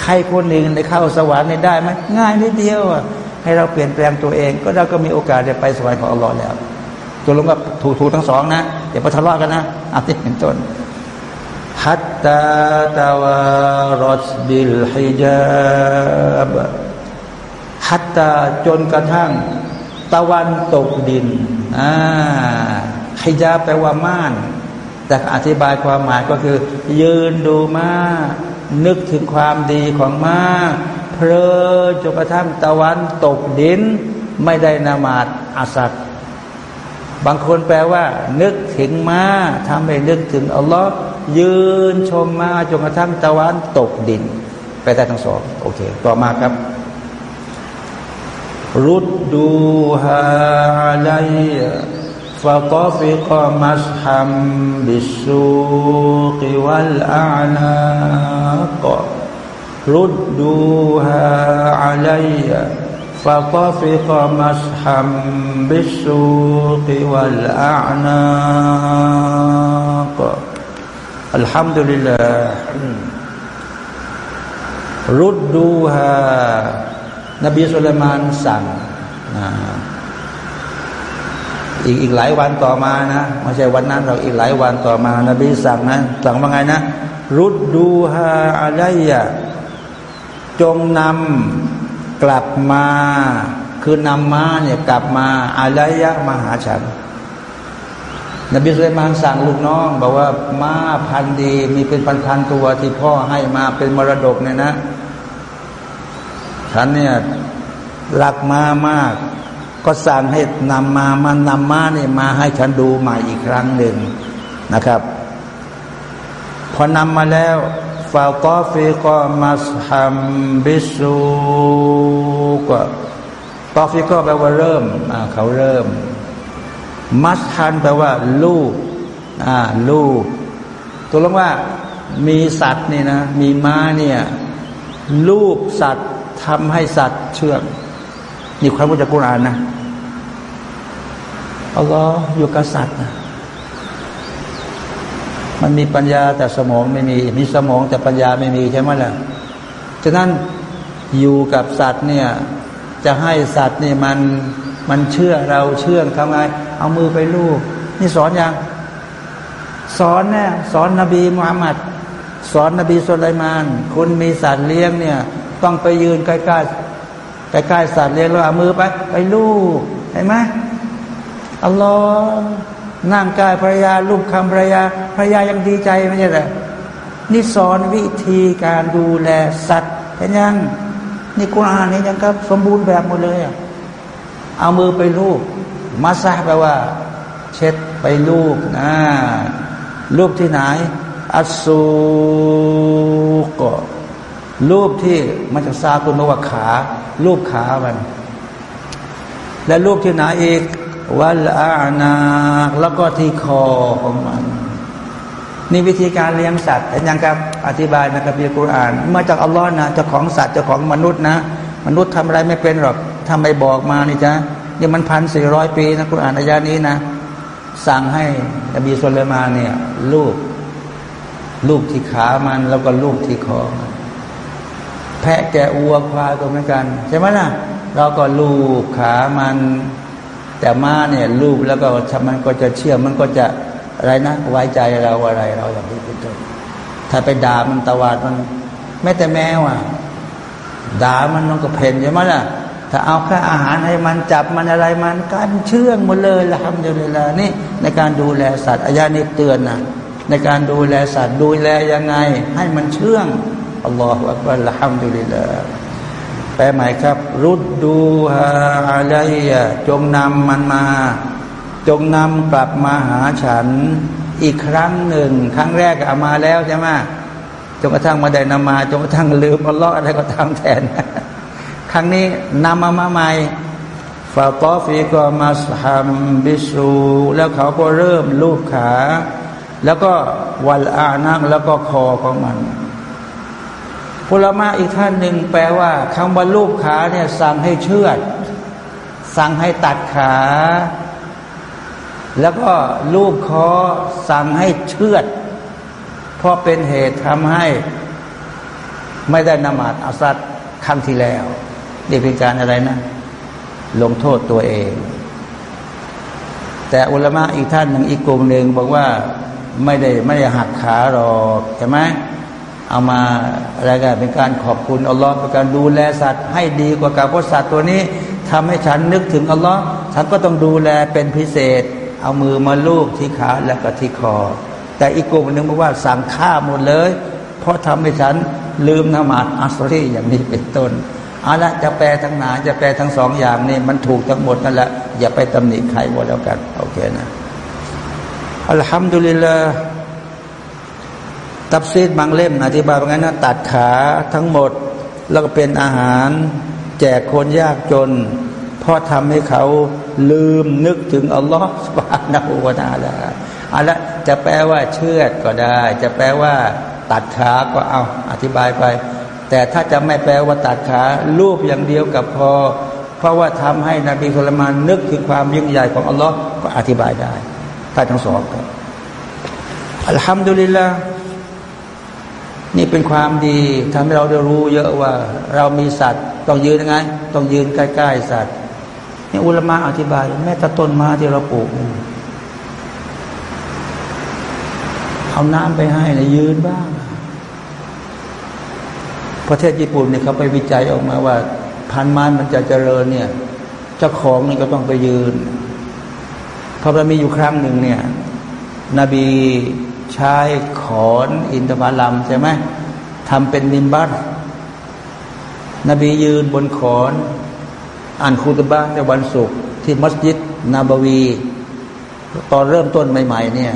ใครคนหนึ่งได้เข้าสวรรค์ได้ไหมง่ายนิดเดียวให้เราเปลี่ยนแปลงตัวเอง ก็เราก็มีโอกาสจะไปสวรรค์ของอัลลอฮ์แล้ว ตัวลงกับถูกถูกทั้งสองนะอย่าไปทะเลาะกันนะอาทิตย์เป็นต้นฮัตตาตาวารสบิลฮิจาบฮัตตาจนกระทั่ง ตะวันตกดินอ่าฮิจาแปลว่าม่าน แต่อธิบายความหมายก็คือ ยืนดูมาน นึกถึงความดีของมาเพลินจนกระทั่งตะวันตกดิน ไม่ได้นามาดอาสัดบางคนแปลว่า นึกถึงมาทำให้นึกถึงอัลลอฮ์ยืนชมมาจนกระทั่งตะวันตกดิน ไปได้ทั้งสองโอเค ต่อมาครับ รุดดูฮาไล ฟะตฟิกมัสฮัมบิสุกิวัลอานาต ردوها علي فطفق مسحا بالسوق والأعناق الحمد لله ردوها นบีสุลมานสั่ง อีกอีกหลายวันต่อมานะไม่ใช่วันนั้นเราอีกหลายวันต่อมานบีสั่งนะสั่งว่าไงนะ รุดดูฮาอะไรอะจงนำกลับมา คือนำม้าเนี่ยกลับมาอารยะมาหาฉันนบีสุลัยมานสั่งลูกน้องบอกว่าม้าพันดีมีเป็นพันๆตัวที่พ่อให้มาเป็นมรดกเนี่ยนะ ฉันเนี่ยรักม้ามาก ก็สั่งให้นำมามันนำมาเนี่ยมาให้ฉันดูใหม่อีกครั้งหนึ่งนะครับ พอนำม้าแล้วفطفق مسحا بالسوق طفقแปลว่าเริ่มเขาเริ่ม مسحاแปลว่า ลูบลูบตัวลงว่ามีสัตว์นี่นะ มีม้าเนี่ย ลูบสัตว์ทำให้สัตว์เชื่อง นี่ความรู้จักกุรานนะอัลลอฮ์อยู่กับสัตว์นะมันมีปัญญาแต่สมองไม่มี มีสมองแต่ปัญญาไม่มีใช่ไหมล่ะฉะนั้นอยู่กับสัตว์เนี่ย จะให้สัตว์นี่มันมันเชื่อเราเชื่อทำไงเอามือไปลูบนี่สอนอยังสอนเนี่ยสอนนบีมุฮัมมัดสอนนบีสุลัยมานคุณมีสัตว์เลี้ยงเนี่ย ต้องไปยืนใกล้ ๆใกล้ๆสัตว์เลี้ยงแล้วเอามือไป ไปลูบเห็นไหมอัลลอฮ์นั่งกายภรรยาลูกคำภรรยาภรรยายังดีใจไม่ใช่หรอนี่สอนวิธีการดูแลสัตว์เห็นยังนี่กุรอานนี่ยังครับสมบูรณ์แบบหมดเลยเอามือไปลูกมาซาแปลว่า เช็ดไปลูกนะรูปที่ไหนอัสูก็ รูปที่มันจะซาคุณว่าขา รูปขามัน และรูปที่ไหนอีกวัลอานาแล้วก็ที่คอของมัน นี่วิธีการเลี้ยงสัตว์เห็นยังครับอธิบายในคัมภีร์กุรอานมาจากอัลลอฮ์นะเจ้าของสัตว์เจ้าของมนุษย์นะ มนุษย์ทำอะไรไม่เป็นหรอกทำไมบอกมานี่จ้ะนี่มันพันสี่ร้อยปีนะกุรอานอายานี้นะ สั่งให้นบีสุลมาเนี่ยลูกลูกที่ขามันแล้วก็ลูกที่คอมัน แพะแกะวัวควายก็เหมือนกัน ใช่ไหมล่ะ เราก็ลูกขามัน แต่ม้าเนี่ยลูกแล้วก็มันก็จะเชื่อมันก็จะอะไรนะไว้ใจเราอะไรเราอย่างที่เป็นต้นถ้าไปด่ามันตวาดมันแม้แต่แมวอะด่ามันมันก็เพ่นใช่ไหมล่ะ ถ้าเอาค่าอาหารให้มันจับมันอะไรมันการเชื่องหมดเลยละครเดี๋ยวเลานี่ในการดูแลสัตว์อายานี้เตือนนะในการดูแลสัตว์ดูแลยังไง ให้มันเชื่อง อัลลอฮฺอักบารละฮัมดุลิลลาห์แปลหมายครับ รุดดูฮาอะไรจงนำมันมา จงนำกลับมาหาฉันอีกครั้งหนึ่ง ครั้งแรกเอามาแล้วใช่ไหมจนกระทั่งมาได้นำมาจนกระทั่งลืมอัลลอฮ์อะไรก็ทำแทน ครั้งนี้นำมามาใหม่ฟาตอฟีก็มาฮัมบิสูแล้วเขาก็เริ่มลูบขา แล้วก็วัลอานักแล้วก็คอของมัน พลมาอีกท่านหนึ่งแปลว่าคำว่าลูบขาเนี่ยสั่งให้เชือด สั่งให้ตัดขา แล้วก็ลูบคอสั่งให้เชือด เพราะเป็นเหตุทำให้ไม่ได้นมาดอาซัดครั้งที่แล้วนี่เป็นการอะไรนะ ลงโทษตัวเอง แต่อุลามะอีกท่านหนึ่งอีกกลุ่มหนึ่งบอกว่าไม่ได้ไม่ได้หักขาหรอกใช่ไหม เอามาอะไรกันเป็นการขอบคุณอัลลอฮ์เป็นการดูแลสัตว์ ให้ดีกว่ากับพราะสัตว์ตัวนี้ทำให้ฉันนึกถึงอัลลอฮ์ฉันก็ต้องดูแลเป็นพิเศษ เอามือมาลูบที่ขาและก็ที่คอ แต่อีกกลุ่มหนึ่งบอกว่าสั่งฆ่าหมดเลย เพราะทำให้ฉันลืมนมาดอัสรีอย่างนี้เป็นต้นเอาละจะแปลทั้งหนาจะแปลทั้งสองอย่างนี่มันถูกทั้งหมดนั่นแหละอย่าไปตำหนิใครหมดแล้วกันโอเคนะอัลฮัมดุลิลลาห์ ตับซีดบางเล่มอธิบายว่างั้นะตัดขาทั้งหมด แล้วก็เป็นอาหาร แจกคนยากจนเพราะทำให้เขาลืมนึกถึงอัลลอฮฺสุบานาอูวานาละเอาละจะแปลว่าเชื่อก็ได้ จะแปลว่าตัดขาก็เอาอธิบายไป แต่ถ้าจะไม่แปลว่าตัดขารูปอย่างเดียวกับพอ เพราะว่าทำให้นบีสุลมานนึกถึงความยิ่งใหญ่ของอัลลอฮ์ก็อธิบายได้ ถ้าทั้งสองครับอัลฮัมดุลิลลาห์ นี่เป็นความดีทำให้เราได้รู้เยอะว่า เรามีสัตว์ ต้องยืนยังไง ต้องยืนใกล้ๆสัตว์นี่อุลมะอธิบาย แม้แต่ต้นไม้ที่เราปลูกเอาน้ำไปให้นะยืนบ้าง ประเทศญี่ปุ่นเนี่ยเขาไปวิจัยออกมาว่า พันไม้มันจะเจริญเนี่ยเจ้าของนี่ก็ต้องไปยืนเพราะมันมีอยู่ครั้งหนึ่งเนี่ย นบี ใช้ขอนอินทผลัมใช่ไหมทำเป็นมินบัตนบียืนบนขอน อ่านคูตบ้านในวันศุกร์ที่มัสยิดนาบวี ตอนเริ่มต้นใหม่ ๆ เนี่ย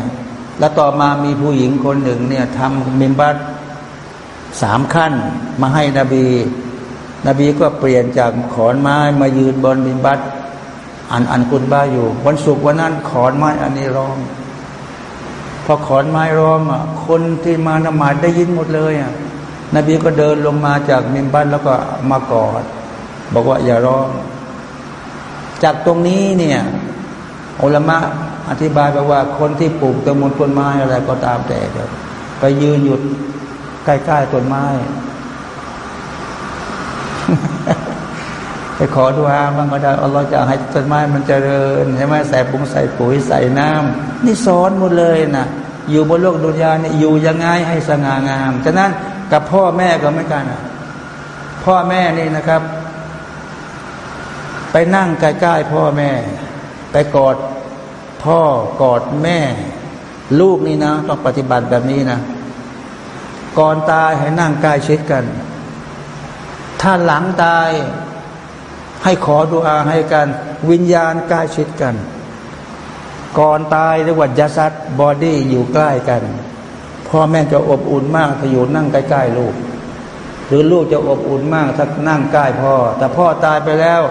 แล้วต่อมามีผู้หญิงคนหนึ่งเนี่ยทำมินบัตสามขั้นมาให้นบี นบีก็เปลี่ยนจากขอนไม้มายืนบนมินบัตอ่านอ่านคุณบ้าอยู่ วันศุกร์วันนั้นขอนไม้อันนี้ร้อง พอขอนไม้ร้อมอะคนที่มานมาดได้ยินหมดเลยอะนบีก็เดินลงมาจากมิมบันแล้วก็มากอด บอกว่าอย่าร้องจากตรงนี้เนี่ยอุลมะอธิบายไปว่าคนที่ปลูกต้นมนต้นไม้อะไรก็ตามแต่ไปยืนหยุดใกล้ๆต้นไม้ ไปขอดูอาบางก็ได้อัลลอฮ์จะให้ต้นไม้มันเจริญใช่ไหมใส่ปุ๋งใส่ปุ๋ยใส่น้ำนี่สอนหมดเลยนะอยู่บนโลกดุนยาเนี่ยอยู่ยังไงให้สง่างามฉะนั้นกับพ่อแม่ก็ไม่กันพ่อแม่นี่นะครับ ไปนั่งใกล้ๆพ่อแม่ ไปกอดพ่อกอดแม่ ลูกนี่นะต้องปฏิบัติแบบนี้นะก่อนตายให้นั่งใกล้ชิดกัน ถ้าหลังตาย ให้ขอดุอาให้กัน วิญญาณใกล้ชิดกัน ก่อนตายเรียกว่าجسد body อยู่ใกล้กันพ่อแม่จะอบอุ่นมากถ้าอยู่นั่งใกล้ๆลูก หรือลูกจะอบอุ่นมากถ้านั่งใกล้พ่อ แต่พ่อตายไปแล้ว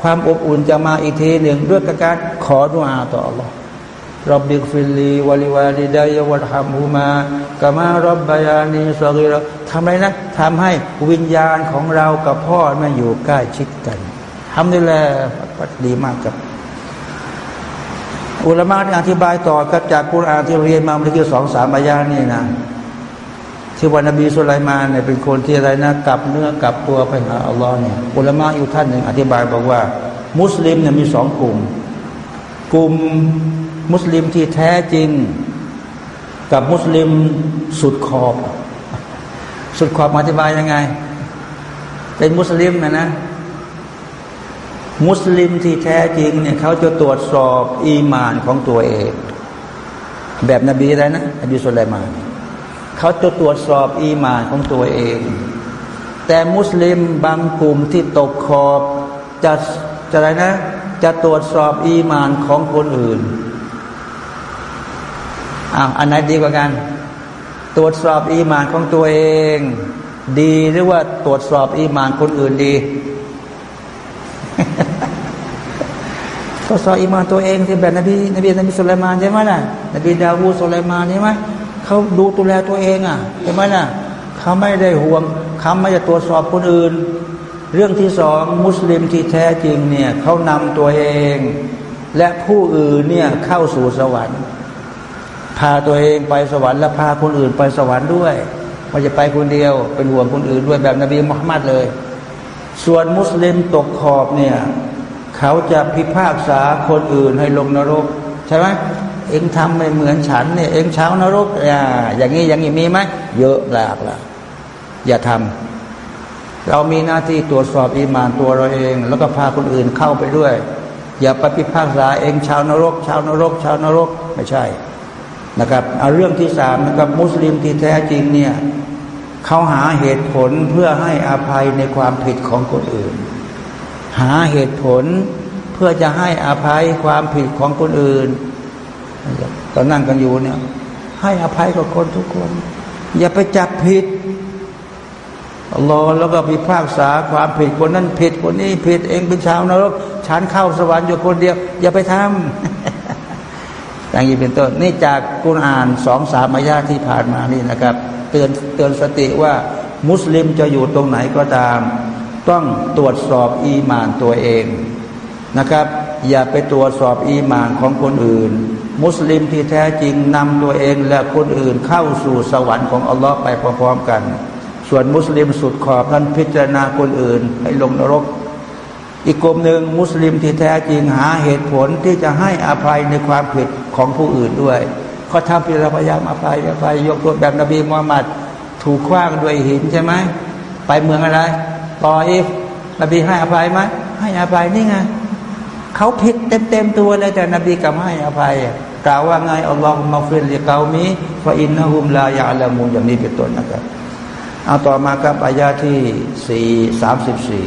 ความอบอุ่นจะมาอีกทีหนึ่งด้วยการขอดุอาต่อ อัลลอฮ์ رب اغفر لي ولوالدي وارحمهما كما ربياني صغيراทำไรนะทำให้วิญญาณของเรากับพ่อแม่อยู่ใกล้ชิดกัน ทำนี่แหละดีมากครับอุลมะที่อธิบายต่อครับจากกุรอานที่เรียนมาเมื่อกี้สองสามอายานี่นะที่วันนบีสุไลมานเนี่ยเป็นคนที่อะไรนะกลับเนื้อกลับตัวไปหาอัลลอฮ์เนี่ยอุลามะอยู่ท่านหนึ่งอธิบายบอกว่า มุสลิมเนี่ยมีสองกลุ่ม กลุ่มมุสลิมที่แท้จริง กับมุสลิมสุดขอบ สุดขอบอธิบายยังไง เป็นมุสลิมนะนะ มุสลิมที่แท้จริงเนี่ยเขาจะตรวจสอบอีมานของตัวเอง แบบนบีอะไรนะนบีสุลัยมานเขาจะตรวจสอบอีมานของตัวเอง แต่มุสลิมบางกลุ่มที่ตกขอบจะจะอะไรนะ จะตรวจสอบอีมานของคนอื่นอ้าวอันไหนดีกว่ากัน ตรวจสอบอีมานของตัวเอง ดีหรือว่าตรวจสอบอีมานคนอื่นดี ตรวจสอบอีมานตัวเองที่แบบนบีนบีนบีสุลัยมานใช่ไหมล่ะนบีดาวูสุลัยมานใช่ไหมเขาดูตัวแลตัวเองอะใช่ไหมล่ะเขาไม่ได้ห่วงเขาไม่จะตรวจสอบคนอื่น เรื่องที่สองมุสลิมที่แท้จริงเนี่ยเขานำตัวเอง และผู้อื่นเนี่ยเข้าสู่สวรรค์ พาตัวเองไปสวรรค์และพาคนอื่นไปสวรรค์ด้วยไม่จะไปคนเดียวเป็นห่วงคนอื่นด้วยแบบนบีมุฮัมมัดเลย ส่วนมุสลิมตกขอบเนี่ย เขาจะพิพากษาคนอื่นให้ลงนรก ใช่ไหมเองทำไม่เหมือนฉันเนี่ยเองเช้านรกอ่าอย่างนี้อย่างนี้มีไหมเยอะหลากละอย่าทำเรามีหน้าที่ตรวจสอบอีมานตัวเราเอง แล้วก็พาคนอื่นเข้าไปด้วย อย่าไปพิพากษาเองชาวนรก ชาวนรก ชาวนรกไม่ใช่นะครับเอาเรื่องที่สามนะครับมุสลิมที่แท้จริงเนี่ย เขาหาเหตุผลเพื่อให้อภัยในความผิดของคนอื่น หาเหตุผลเพื่อจะให้อภัยความผิดของคนอื่นตอนนั่งกันอยู่เนี่ย ให้อภัยกับคนทุกคน อย่าไปจับผิดรอแล้วก็พิพากษาความผิดคนนั้นผิดคนนี้ผิดเองเป็นชาวนรกฉันเข้าสวรรค์อยู่คนเดียว อย่าไปทำ อย่างนี้เป็นต้นนี่จากกุณอ่านสองสามอายาที่ผ่านมานี่นะครับ เตือนเตือนสติว่ามุสลิมจะอยู่ตรงไหนก็ตาม ต้องตรวจสอบอีมานตัวเองนะครับ อย่าไปตรวจสอบอีมานของคนอื่น มุสลิมที่แท้จริงนำตัวเองและคนอื่นเข้าสู่สวรรค์ของอัลลอฮ์ไปพร้อมๆกัน ส่วนมุสลิมสุดขอบนั้นพิจารณาคนอื่น ให้ลงนรก อีกกลุ่มหนึ่งมุสลิมที่แท้จริงหาเหตุผลที่จะให้อภัยในความผิดของผู้อื่นด้วยเขาทำพิรพยายามอภัยอภัยยกตัวอย่างนบีมุฮัมมัดถูกขว้างด้วยหินใช่ไหมไปเมืองอะไรตออีฟนบีให้อภัยไหมให้อภัยนี่ไงเขาผิดเต็มเต็มตัวเลยแต่นบีก็ให้อภัยกล่าวว่าไงاللهم اغفر لقومي فإنهم لا يعلمونอย่างนี้เป็นต้นนะครับเอาต่อมาครับอายาที่สี่สามสิบสี่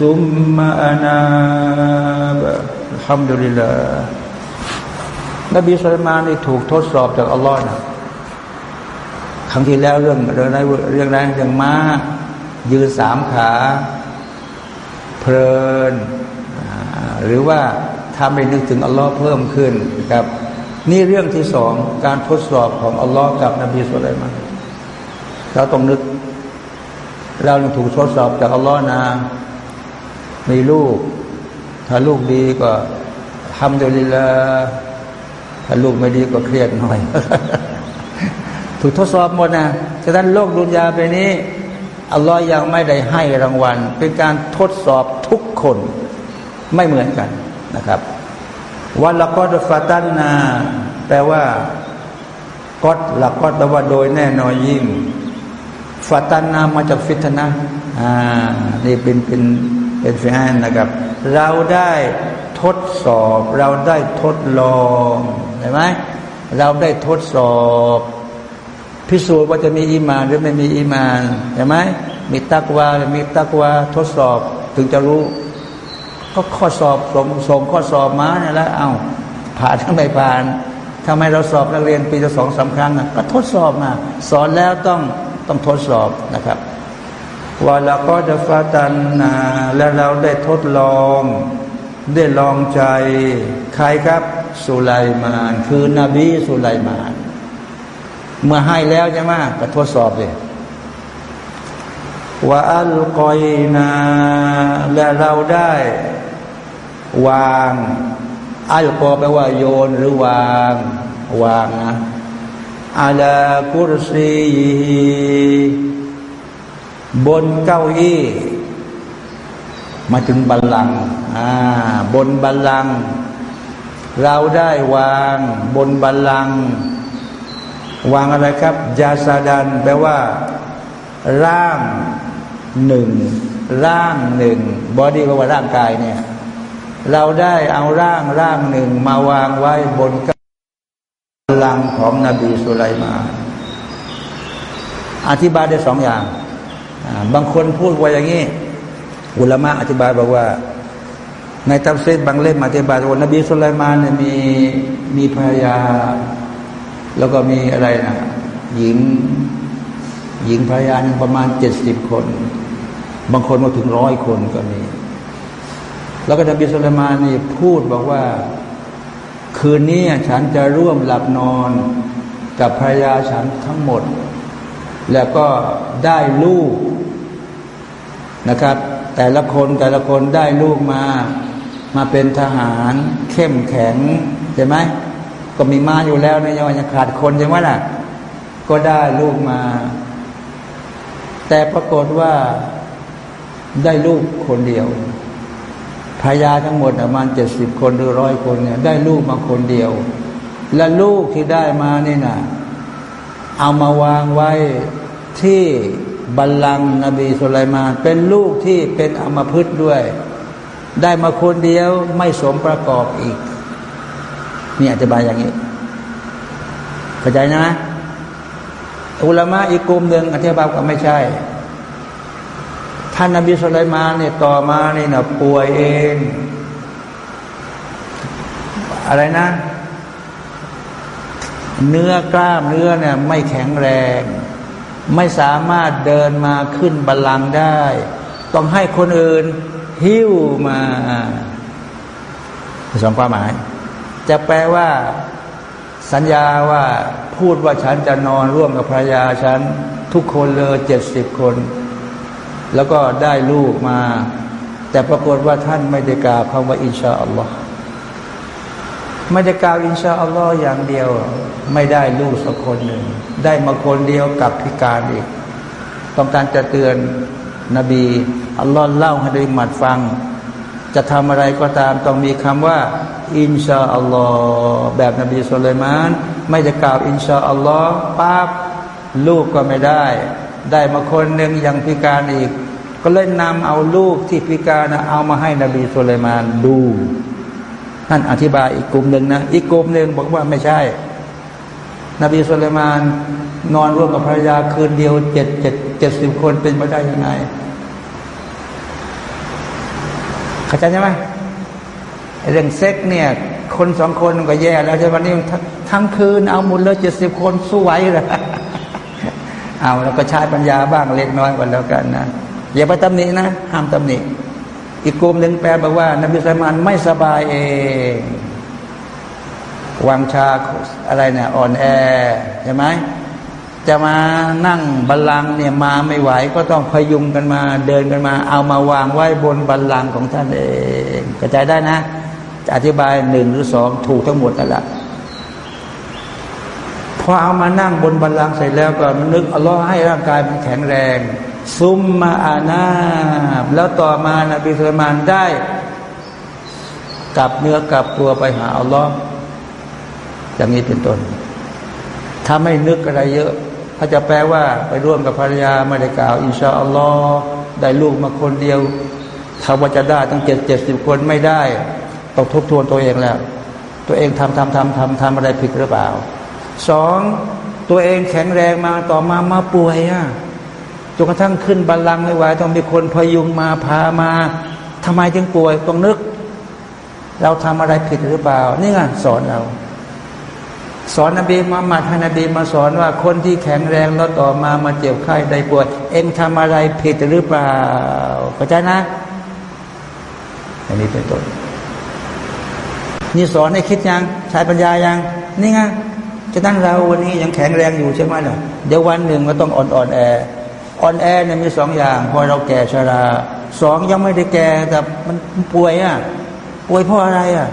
ซุมมาอนาบะฮัมดุลิลลาห์นบีสุลมานนี่ถูกทดสอบจากอัลลอฮ์นะครั้งที่แล้วเรื่องเรื่องอะไรเรื่องอะไรเรื่องม้ายืนสามขา เพลิน หรือว่าทำให้นึกถึงอัลลอฮ์เพิ่มขึ้นครับ นี่เรื่องที่สองการทดสอบของอัลลอฮ์กับนบีสุลัยมานเราต้องนึก เราถูกทดสอบจากอัลลอฮ์นะ มีลูก ถ้าลูกดีก็ทำโดยลิลาถ้าลูกไม่ดีก็เครียดหน่อย ถูกทดสอบหมดนะฉะนั้นโลกดุนยาไปนี้อัลลอฮ์ยังไม่ได้ให้รางวัล เป็นการทดสอบทุกคนไม่เหมือนกันนะครับวันละก็ฟาตันนา แปลว่ากอดละกอดแปลว่าโดยแน่นอนยิ่งฟาตันนามาจากฟิตนะอ่านี่เป็นเป็น เป็นแฟนนะครับ เราได้ทดสอบ เราได้ทดลองเห็นไหมเราได้ทดสอบ พิสูจน์ว่าจะมีอีมานหรือไม่มีอีมานเห็นไหมมีตักวาหรือมีตักวาทดสอบถึงจะรู้ ก็ข้อสอบส่งส่งข้อสอบมาเนี่ยแล้วเอา้าผ่านทั้งไม่ผ่านทำไมเราสอบนักเรียนปีละสองสาครั้งก็ทดสอบมา สอนแล้วต้องต้องทดสอบนะครับ ว่าเราก็จะฟาตันนาและเราได้ทดลอง ได้ลองใจ ใครครับสุไลมาน คือนบีสุไลมาน เมื่อให้แล้วใช่ไหมก็ทดสอบเลยว่าอัลกอยนาและเราได้ วาง อัลกอแปลว่าโยนหรือวาง วางนะอาลากุรซี บนเก้าอี้ มาถึงบัลลังอ่าบนบัลลังเราได้วางบนบัลลังวางอะไรครับجسداแปลว่า ร่างหนึ่งร่างหนึ่ง body แปลว่าร่างกายเนี่ย เราได้เอาร่างร่างหนึ่ง มาวางไว้บนบัลลังก์ของนบีสุไลมานอธิบายได้สองอย่าง บางคนพูดว่าอย่างนี้ อุลามะอธิบายบอกว่า ในตัฟซีรบางเล่มอธิบายว่านบีสุลัยมานเนี่ยมีมีภรรยา แล้วก็มีอะไรนะหญิง หญิงภรรยาหนึ่งประมาณเจ็ดสิบคน บางคนมาถึงร้อยคนก็มี แล้วก็นบีสุลัยมานนี่พูดบอกว่า คืนนี้ฉันจะร่วมหลับนอนกับภรรยาฉันทั้งหมด แล้วก็ได้ลูก นะครับ แต่ละคนแต่ละคนได้ลูกมา มาเป็นทหาร เข้มแข็งใช่ไหมก็มีมาอยู่แล้วในยังขาดคนใช่ไหมล่ะ ก็ได้ลูกมา แต่ปรากฏว่าได้ลูกคนเดียวภรยาทั้งหมดประมาณเจ็ดสิบคนหรือร้อยคนเนี่ยได้ลูกมาคนเดียว และลูกที่ได้มานี่นะเอามาวางไว้ที่ บัลลังก์นบีสุลัยมาน เป็นลูกที่เป็นอมพึษด้วย ได้มาคนเดียวไม่สมประกอบอีก นี่อธิบายอย่างนี้เข้าใจนะอุลามะอีกกลุ่มหนึ่งอธิบายว่าไม่ใช่ ท่านนบีสุลัยมานเนี่ยต่อมาเนี่นะป่วยเอง อะไรนะ เนื้อกล้ามเนื้อเนี่ยไม่แข็งแรง ไม่สามารถเดินมาขึ้นบัลลังก์ได้ ต้องให้คนอื่นหิ้วมาสองความหมาย จะแปลว่า สัญญาว่าพูดว่าฉันจะนอนร่วมกับภรรยาฉัน ทุกคนเลยเจ็ดสิบคน แล้วก็ได้ลูกมา แต่ปรากฏว่าท่านไม่ได้กล่าวคำว่าอินชาอัลลอฮ์ ไม่ได้กล่าวอินชาอัลลอฮ์อย่างเดียว ไม่ได้ลูกสักคนหนึ่ง ได้มาคนเดียวกับพิการอีก ต้องการจะเตือนนบีอัลลอฮ์เล่าให้ได้หมัดฟัง จะทำอะไรก็ตามต้องมีคำว่า อินชาอัลลอฮ์แบบนบีสุลัยมาน ไม่จะกล่าวอินชาอัลลอฮ์ปั๊บลูกก็ไม่ได้ ได้มาคนหนึ่งยังพิการอีก ก็เล่นนำเอาลูกที่พิการเอามาให้นบีสุลัยมานดู ท่านอธิบายอีกกลุ่มหนึ่งนะอีกกลุ่มหนึ่งบอกว่าไม่ใช่ นบีสุลต่านนอนร่วมกับภรรยาคืนเดียวเจ็ดเจ็ดเจ็ดสิบคนเป็นไปได้ยังไงเข้าใจใช่ไหมเรื่องเซ็กเนี่ย คนสองคนก็แย่แล้วใช่ไหมนี่ทั้งคืนเอาหมดเลยเจ็ดสิบคนสู้ไหวเลยเอาแล้วก็ใช้ปัญญาบ้างเล็กน้อยกันแล้วกันนะอย่าไปตำหนินะห้ามตำหนิ อีกกลุ่มหนึ่งแปลบอกว่า นบีสุลมานไม่สบายเองวางชาอะไรเนี่ยอ่อนแอใช่ไหมจะมานั่งบัลลังก์เนี่ยมาไม่ไหว ก็ต้องพยุงกันมาเดินกันมา เอามาวางไว้บนบัลลังก์ของท่านเองกระจายได้นะ จะอธิบายหนึ่งหรือสองถูกทั้งหมดนั่นแหละพอเอามานั่งบนบัลลังก์เสร็จแล้วก็มันึกอัลลอฮ์ให้ร่างกายมันแข็งแรง ซุมมาอานาแล้วต่อมานะบิสุลมานได้ กลับเนื้อกลับตัวไปหาอัลลอฮ์อย่างนี้เป็นต้น ถ้าไม่นึกอะไรเยอะถ้าจะแปลว่าไปร่วมกับภรรยาไม่ได้กล่าว อินชาอัลลอฮ์ได้ลูกมาคนเดียวถ้าว่าจะได้ตั้งเจ็ดเจ็ดสิบคนไม่ได้ต้องทบทวนตัวเองแล้ว ตัวเองทำทำทำทำทำอะไรผิดหรือเปล่าสองตัวเองแข็งแรงมาต่อมามาป่วยอะ นกระทั่งขึ้นบัลลังก์ไม่ไหวต้องมีคนพยุงมาพามาทำไมจึงป่วยต้องนึก เราทำอะไรผิดหรือเปล่า นี่ไงสอนเรา สอนนบีมามัดให้นบีมาสอนว่าคนที่แข็งแรงแล้วต่อมามาเจ็บไข้ได้ป่วย เอ็งทำอะไรผิดหรือเปล่าเข้าใจนะ อันนี้เป็นต้นนี่สอนให้คิดยังใช้ปัญญายัง นี่ไงฉะนั้นเราวันนี้ยังแข็งแรงอยู่ใช่ไหมล่ะเดี๋ยววันหนึ่งเราต้องอ่อนๆแอ อ่อนแอเนี่ยมีสองอย่าง พอเราแก่ชราสองยังไม่ได้แก่แต่มันป่วยอะป่วยเพราะอะไรอะ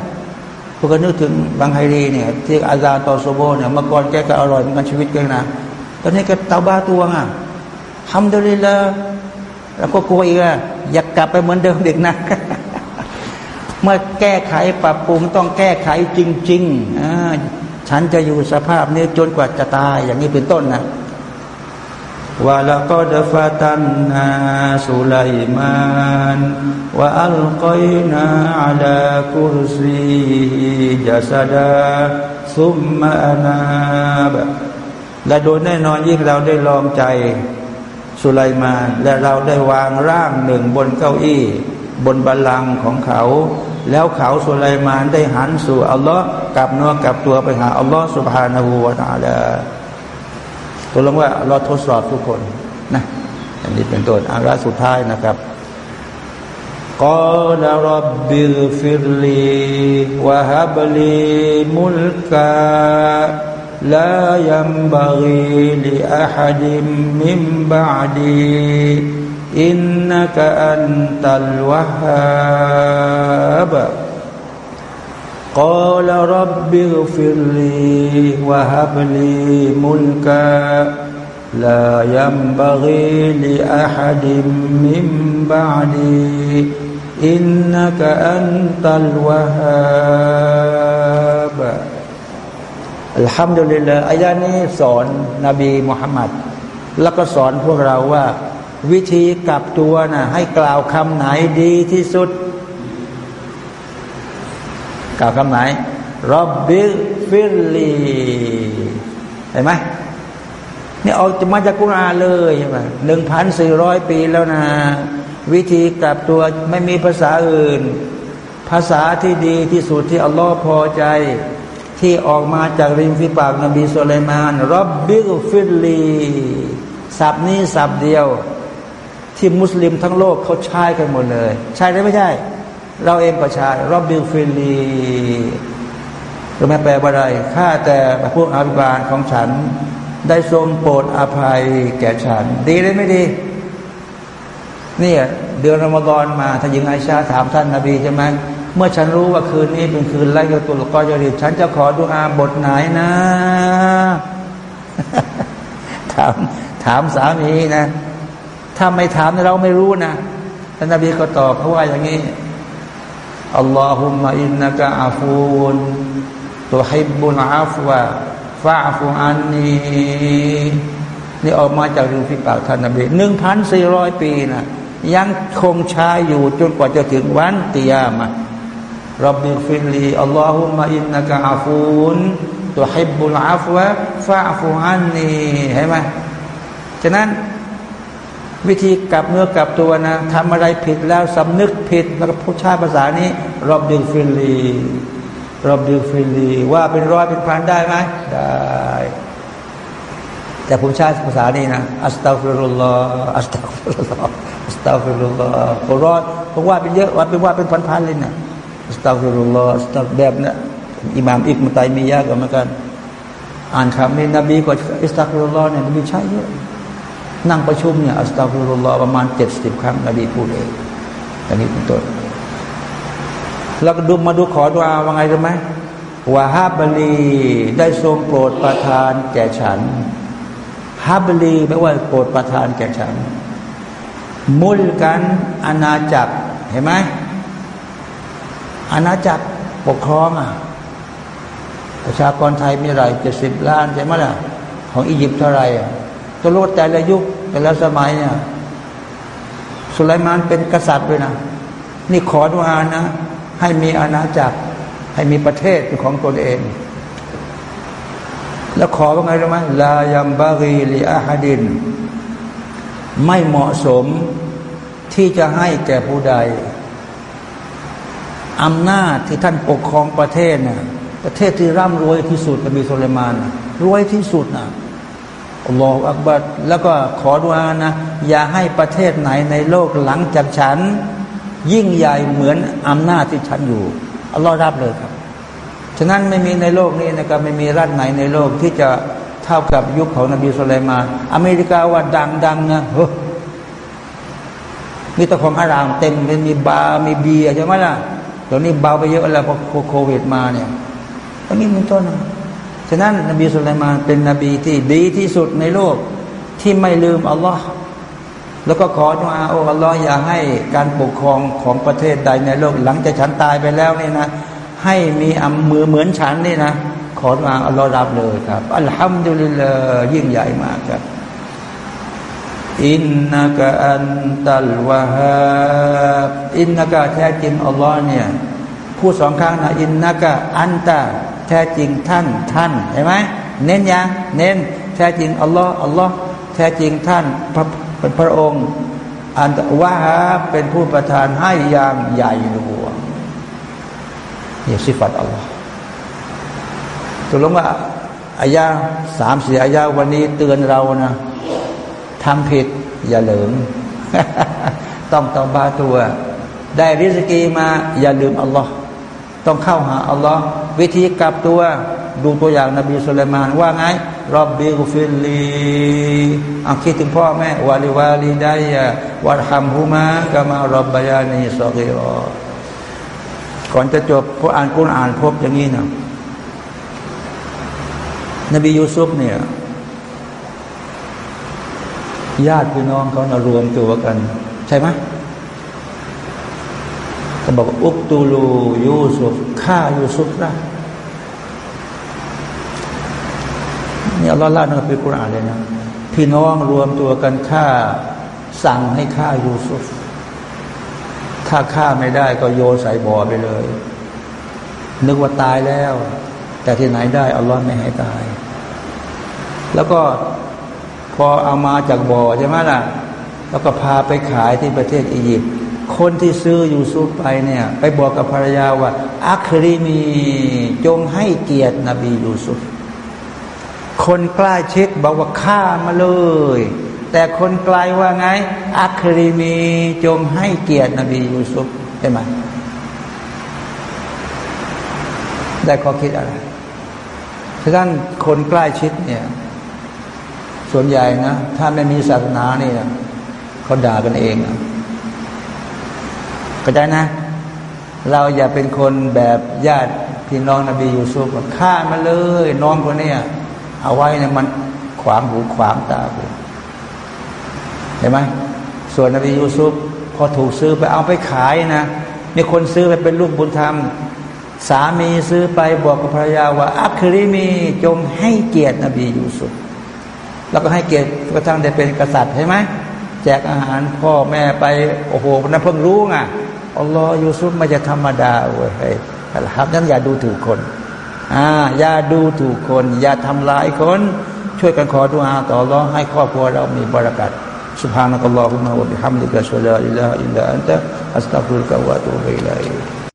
พวกก็นึกถึงบางไฮรีเนี่ยที่อาซาตอโซโบเนี่ยเมื่อก่อนแกก็อร่อยเหมือนกันชีวิตแกนะตอนนี้แกเตาบ้าตัวอะทำดุลิละแล้วก็กลัวอีกอะอยากกลับไปเหมือนเดิมเด็กนะเมื่อแก้ไขปรับปรุงต้องแก้ไขจริงๆฉันจะอยู่สภาพนี้จนกว่าจะตายอย่างนี้เป็นต้นนะ ว่าแล้วก็ดฟาตันนาสุไลมานว่าอัลกัยนาอัลาคุรซีจัสดาซุมมานาบและโดยแน่นอนยิ่งเราได้ลองใจสุไลมาน และเราได้วางร่างหนึ่งบนเก้าอี้ บนบัลลังก์ของเขา แล้วเขาสุไลมานได้หันสู่อัลลอฮ์กลับเนื้อกลับตัวไปหาอัลลอฮ์سبحانه وتعالى ตกลงว่าเราทดสอบทุกคนนะอันนี้เป็นต้นอายะสุดท้ายนะครับقال رب اغفر لي وهب لي ملكا لا ينبغي لأحد منมิมบะดีอินนักอันตัลวะฮับ قال رب اغفر لي وهب لي ملكا لا ينبغي لأحد من بعدي إنك أنت الوهاب อัลฮัมดุลิลละอายานี้สอนนบีมุฮัมมัด แล้วก็สอนพวกเราว่า วิธีกลับตัวนะ่ะให้กล่าวคำไหนดีที่สุด กล่าวคำไหนรับบิฟิลีเห็นไหมนี่ออกจะมาจากกุรอานเลยใช่ไหมหนึ่งพันสี่ร้อยปีแล้วนะ วิธีกลับตัวไม่มีภาษาอื่น ภาษาที่ดีที่สุดที่อัลลอฮ์พอใจ ที่ออกมาจากริมฝีปากนบีสุลัยมานرب اغفر لي ศัพท์นี้ศัพท์เดียว ที่มุสลิมทั้งโลกเขาใช้กันหมดเลย ใช่หรือไม่ใช่ เราเองประชาชนرب اغفر لي รู้ไหมแปลว่าอะไรข้าแต่พระผู้อภิบาลของฉัน ได้ทรงโปรดอภัยแก่ฉัน ดีหรือไม่ดีนี่เดือนรอมฎอนมาถ้าหญิงไอชาถามท่านนาบีใช่ไหมเมื่อฉันรู้ว่าคืนนี้เป็นคืนไล่ยตุลกอจริตฉันจะขอดูอาบทไหนนะ ถามถามสามีนะ ถ้าไม่ถามเราไม่รู้นะท่านนาบีก็ตอบเพราะว่าอย่างนี้ อัลลอฮุมะอินนักะอาฟูนตุฮิบุลอาฟวะฟาฟูอันนีนี่ออกมาจากริมฝีปากท่านนบีหนึ่งพันสี่ร้อยปีนะยังคงใช้อยู่จนกว่าจะถึงวันตียามะรับบิฟิลีอัลลอฮุมะอินนักะอาฟูนตุฮิบุลอาฟวะฟาฟูอันนีเห็นไหมฉะนั้น วิธีกลับเนื้อกลับตัวนะทำอะไรผิดแล้วสำนึกผิด แล้วก็พูดใช้ภาษานี้ رب اغفر لي رب اغفر لي ว่าเป็นร้อยเป็นพันได้ไหมได้ แต่ผมใช้ภาษานี้นะأستغفر الله أستغفر الله أستغفر الله ผมรอดผมว่าเป็นเยอะว่าเป็นว่าเป็นพันๆเลยนะอัสตัฟิรุลลอฮ์อัสตัแบบนี้อิหม่ามอิกมุตัยมียะก็เหมือนกัน อ่านคำนี้นบีก็أستغفر الله เนี่ยนบีใช้เยอะ นั่งประชุมเนี่ยأستغفر الله ประมาณเจ็ดสิบครั้งนบีพูดเองอย่างนี้เป็นต้นแล้วก็ดูมาดูขอดุอาว่าไงรู้ไหมว่าฮาบลีได้ทรงโปรดประทานแก่ฉันฮาบลีแปลว่าโปรดประทานแก่ฉัน มุลกันอาณาจักรเห็นไหมอาณาจักรปกครองอะประชากรไทยมีอะไรเจ็ดสิบล้านใช่ไหมล่ะของอียิปต์เท่าไหร่อะ ตัวโลดแต่ละยุคแต่ละสมัยเนี่ยสุไลมานเป็นกษัตริย์ด้วยนะ นี่ขอดุอานะ ให้มีอาณาจักร ให้มีประเทศเป็นของตนเอง แล้วขอว่าไงรู้ไหมลายัมบารีลีอาฮดิน ไม่เหมาะสมที่จะให้แก่ผู้ใดอำนาจที่ท่านปกครองประเทศนะ่ะประเทศที่ร่ำรวยที่สุดนบีสุลมานรวยที่สุดนะ่ะ อัลลอฮฺอักบัดแล้วก็ขอดุอานะ อย่าให้ประเทศไหนในโลกหลังจากฉัน ยิ่งใหญ่เหมือนอำนาจที่ฉันอยู่อัลลอฮฺรับเลยครับ ฉะนั้นไม่มีในโลกนี้นะครับไม่มีรัฐไหนในโลกที่จะเท่ากับยุคของนบีสุลัยมานอเมริกาว่าดังดังนะเฮ้มีแต่ของอารามเต็มเป็นมีบาร์มีเบียร์ใช่ไหมล่ะตอนนี้เบาไปเยอะแล้วพอโควิดมาเนี่ยตอนนี้มันต้น ฉะนั้นนบีสุลัยมานเป็นนบีที่ดีที่สุดในโลกที่ไม่ลืมอัลลอฮ์แล้วก็ขอดุอาโออัลลอฮ์อย่าให้การปกครองของประเทศใดในโลก หลังจากฉันตายไปแล้วนี่นะ ให้มีอำมือเหมือนฉันนี่นะ ขอดุอาอัลลอฮ์รับเลยครับอัลฮัมดุลิลลาห์ยิ่งใหญ่มากครับอินนักอันตัลวะฮาบอินนักแท้จริงอัลลอฮ์เนี่ยพูดสองครั้งนะอินนักอันตา แท้จริงท่านท่านเห็นไหมเน้นยังเน้นแท้จริงอัลลอฮ์อัลลอฮ์แท้จริงท่านพระเป็นพระองค์อันวะฮาเป็นผู้ประทานให้อย่างใหญ่หลวงนี่สิฟัตอัลลอฮ์ตกลงว่าอายาสามสี่อายาวันนี้เตือนเรานะทำผิดอย่าเหลิงต้องต้องเตาบัตตัว ได้ริสกีมาอย่าลืมอัลลอฮ์ ต้องเข้าหาอัลลอฮ์วิธีกลับตัวดูตัวอย่างนบีสุลัยมานว่าไงرب اغفر لي อาคิดถึงพ่อแม่ ولوالدي وارحمهما كما ربياني صغيرا ก่อนจะจบพออ่านกุรอานพบอย่างนี้นะนบียูซุฟเนี่ยญาติพี่น้องเขานารวมตัวกัน ใช่ไหม เขาบอกอุบตูลูยูซุฟฆ่ายูซุฟนะเนี่อัลลอฮ์ล่าในคัมภีร์กุรอานเลยนะพี่น้องรวมตัวกันฆ่า สั่งให้ฆ่ายูซุฟถ้าฆ่าไม่ได้ก็โยนใส่บ่อไปเลย นึกว่าตายแล้ว แต่ที่ไหนได้อัลลอฮ์ไม่ให้ตาย แล้วก็พอเอามาจากบ่อใช่ไหมล่ะ แล้วก็พาไปขายที่ประเทศอียิปต์ คนที่ซื้อยูซุฟไปเนี่ย ไปบอกกับภรรยาว่า อัครีมีจงให้เกียรตินบียูซุฟคนใกล้ชิดบอกว่าฆ่ามาเลย แต่คนไกลว่าไง อัครีมีจงให้เกียรตินบียูซุฟใช่ไหมได้ข้อคิดอะไรฉะนั้นคนใกล้ชิดเนี่ย ส่วนใหญ่นะ ถ้าไม่มีศาสนาเนี่ยเขาด่ากันเอง เข้าใจนะ เราอย่าเป็นคนแบบญาติพี่น้องนบียูซุฟฆ่ามาเลย น้องคนนี้เอาไว้เนี่ยมันขวางหูขวางตาหูเห็นไหมส่วนนบียูซุฟพอถูกซื้อไปเอาไปขายนะมีคนซื้อไปเป็นลูกบุญธรรม สามีซื้อไปบอกกับภรรยาว่าอัคริมีจงให้เกียรตินบียูซุฟแล้วก็ให้เกียรติกระทั่งได้เป็นกษัตริย์ใช่ไหมแจกอาหารพ่อแม่ไปโอ้โหนั่นเพิ่งรู้ไง อัลลอฮ์ยูซุฟไม่จะธรรมดาเว้ยครับนั้นอย่าดูถูกคนอ่าอย่าดูถูกคน อย่าทำลายคน ช่วยกันขอดุอาต่อรองให้ครอบครัวเรามีบรารักัด سبحانك اللهم وبحمدك اشهد ان لا اله الا انت استغفرك واتوب اليك